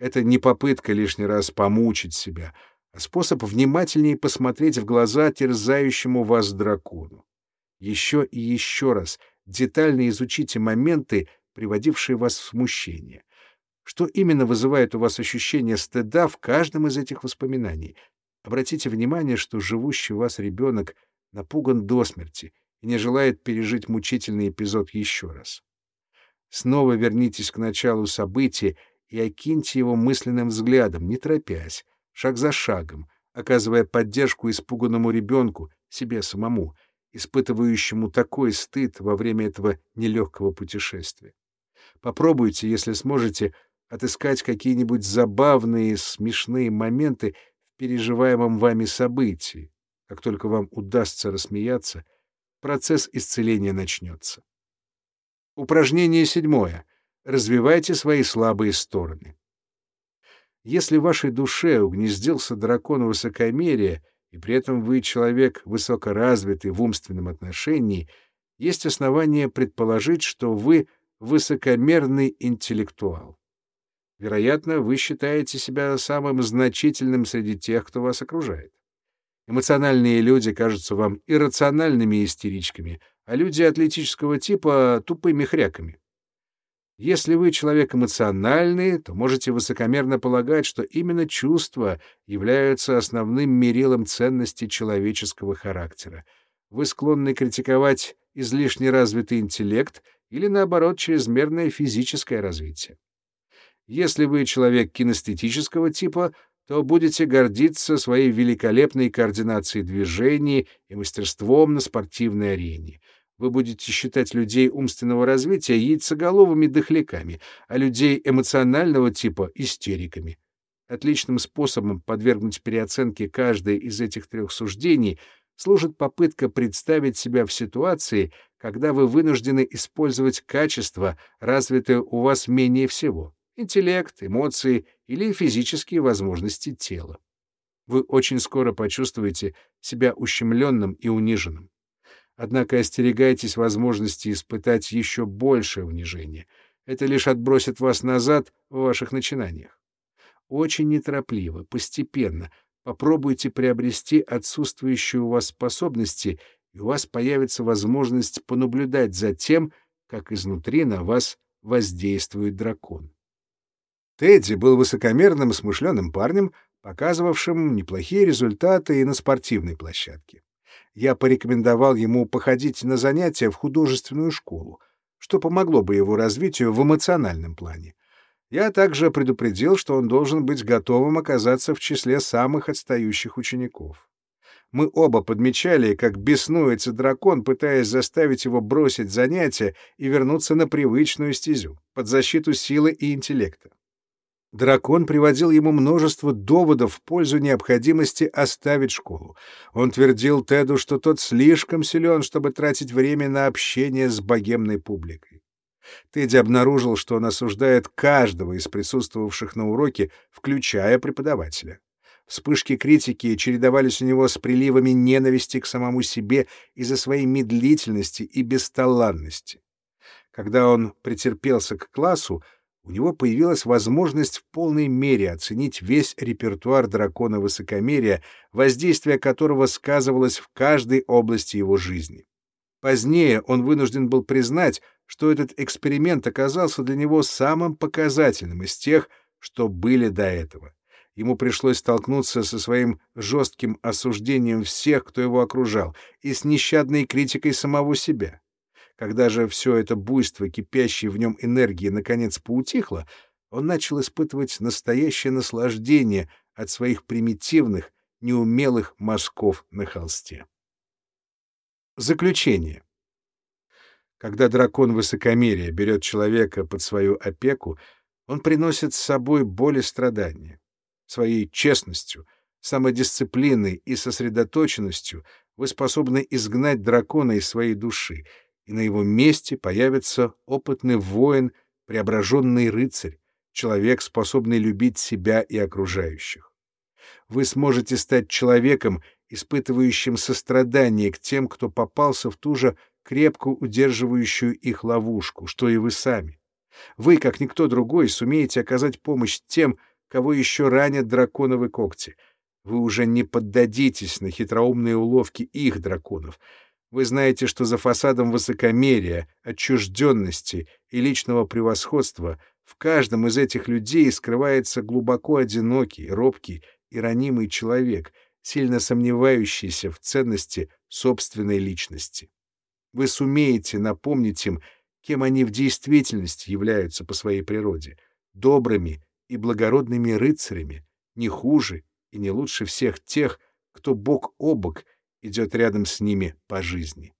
[SPEAKER 1] Это не попытка лишний раз помучить себя, а способ внимательнее посмотреть в глаза терзающему вас дракону. Еще и еще раз детально изучите моменты, приводившие вас в смущение. Что именно вызывает у вас ощущение стыда в каждом из этих воспоминаний? Обратите внимание, что живущий у вас ребенок напуган до смерти и не желает пережить мучительный эпизод еще раз. Снова вернитесь к началу события и окиньте его мысленным взглядом, не торопясь, шаг за шагом, оказывая поддержку испуганному ребенку, себе самому, испытывающему такой стыд во время этого нелегкого путешествия. Попробуйте, если сможете, отыскать какие-нибудь забавные, смешные моменты в переживаемом вами событии. Как только вам удастся рассмеяться, процесс исцеления начнется. Упражнение седьмое. Развивайте свои слабые стороны. Если в вашей душе угнездился дракон высокомерия, и при этом вы человек высокоразвитый в умственном отношении, есть основания предположить, что вы высокомерный интеллектуал. Вероятно, вы считаете себя самым значительным среди тех, кто вас окружает. Эмоциональные люди кажутся вам иррациональными истеричками, а люди атлетического типа — тупыми хряками. Если вы человек эмоциональный, то можете высокомерно полагать, что именно чувства являются основным мерилом ценности человеческого характера. Вы склонны критиковать излишне развитый интеллект или, наоборот, чрезмерное физическое развитие. Если вы человек кинестетического типа, то будете гордиться своей великолепной координацией движений и мастерством на спортивной арене. Вы будете считать людей умственного развития яйцеголовыми дохляками, а людей эмоционального типа — истериками. Отличным способом подвергнуть переоценке каждое из этих трех суждений служит попытка представить себя в ситуации, когда вы вынуждены использовать качества, развитые у вас менее всего — интеллект, эмоции или физические возможности тела. Вы очень скоро почувствуете себя ущемленным и униженным. Однако остерегайтесь возможности испытать еще большее унижение. Это лишь отбросит вас назад в ваших начинаниях. Очень неторопливо, постепенно попробуйте приобрести отсутствующие у вас способности, и у вас появится возможность понаблюдать за тем, как изнутри на вас воздействует дракон. Тедди был высокомерным, смышленым парнем, показывавшим неплохие результаты и на спортивной площадке я порекомендовал ему походить на занятия в художественную школу, что помогло бы его развитию в эмоциональном плане. Я также предупредил, что он должен быть готовым оказаться в числе самых отстающих учеников. Мы оба подмечали, как беснуется дракон, пытаясь заставить его бросить занятия и вернуться на привычную стезю, под защиту силы и интеллекта. Дракон приводил ему множество доводов в пользу необходимости оставить школу. Он твердил Теду, что тот слишком силен, чтобы тратить время на общение с богемной публикой. Тедди обнаружил, что он осуждает каждого из присутствовавших на уроке, включая преподавателя. Вспышки критики чередовались у него с приливами ненависти к самому себе из-за своей медлительности и бесталанности. Когда он претерпелся к классу, у него появилась возможность в полной мере оценить весь репертуар дракона высокомерия, воздействие которого сказывалось в каждой области его жизни. Позднее он вынужден был признать, что этот эксперимент оказался для него самым показательным из тех, что были до этого. Ему пришлось столкнуться со своим жестким осуждением всех, кто его окружал, и с нещадной критикой самого себя. Когда же все это буйство, кипящей в нем энергии, наконец поутихло, он начал испытывать настоящее наслаждение от своих примитивных, неумелых мазков на холсте. Заключение. Когда дракон высокомерия берет человека под свою опеку, он приносит с собой боль и страдания. Своей честностью, самодисциплиной и сосредоточенностью вы способны изгнать дракона из своей души — и на его месте появится опытный воин, преображенный рыцарь, человек, способный любить себя и окружающих. Вы сможете стать человеком, испытывающим сострадание к тем, кто попался в ту же крепко удерживающую их ловушку, что и вы сами. Вы, как никто другой, сумеете оказать помощь тем, кого еще ранят драконовы когти. Вы уже не поддадитесь на хитроумные уловки их драконов — вы знаете, что за фасадом высокомерия, отчужденности и личного превосходства В каждом из этих людей скрывается глубоко одинокий, робкий и ранимый человек, сильно сомневающийся в ценности собственной личности. Вы сумеете напомнить им, кем они в действительности являются по своей природе — добрыми и благородными рыцарями, не хуже и не лучше всех тех, кто бок о бок идет рядом с ними по жизни.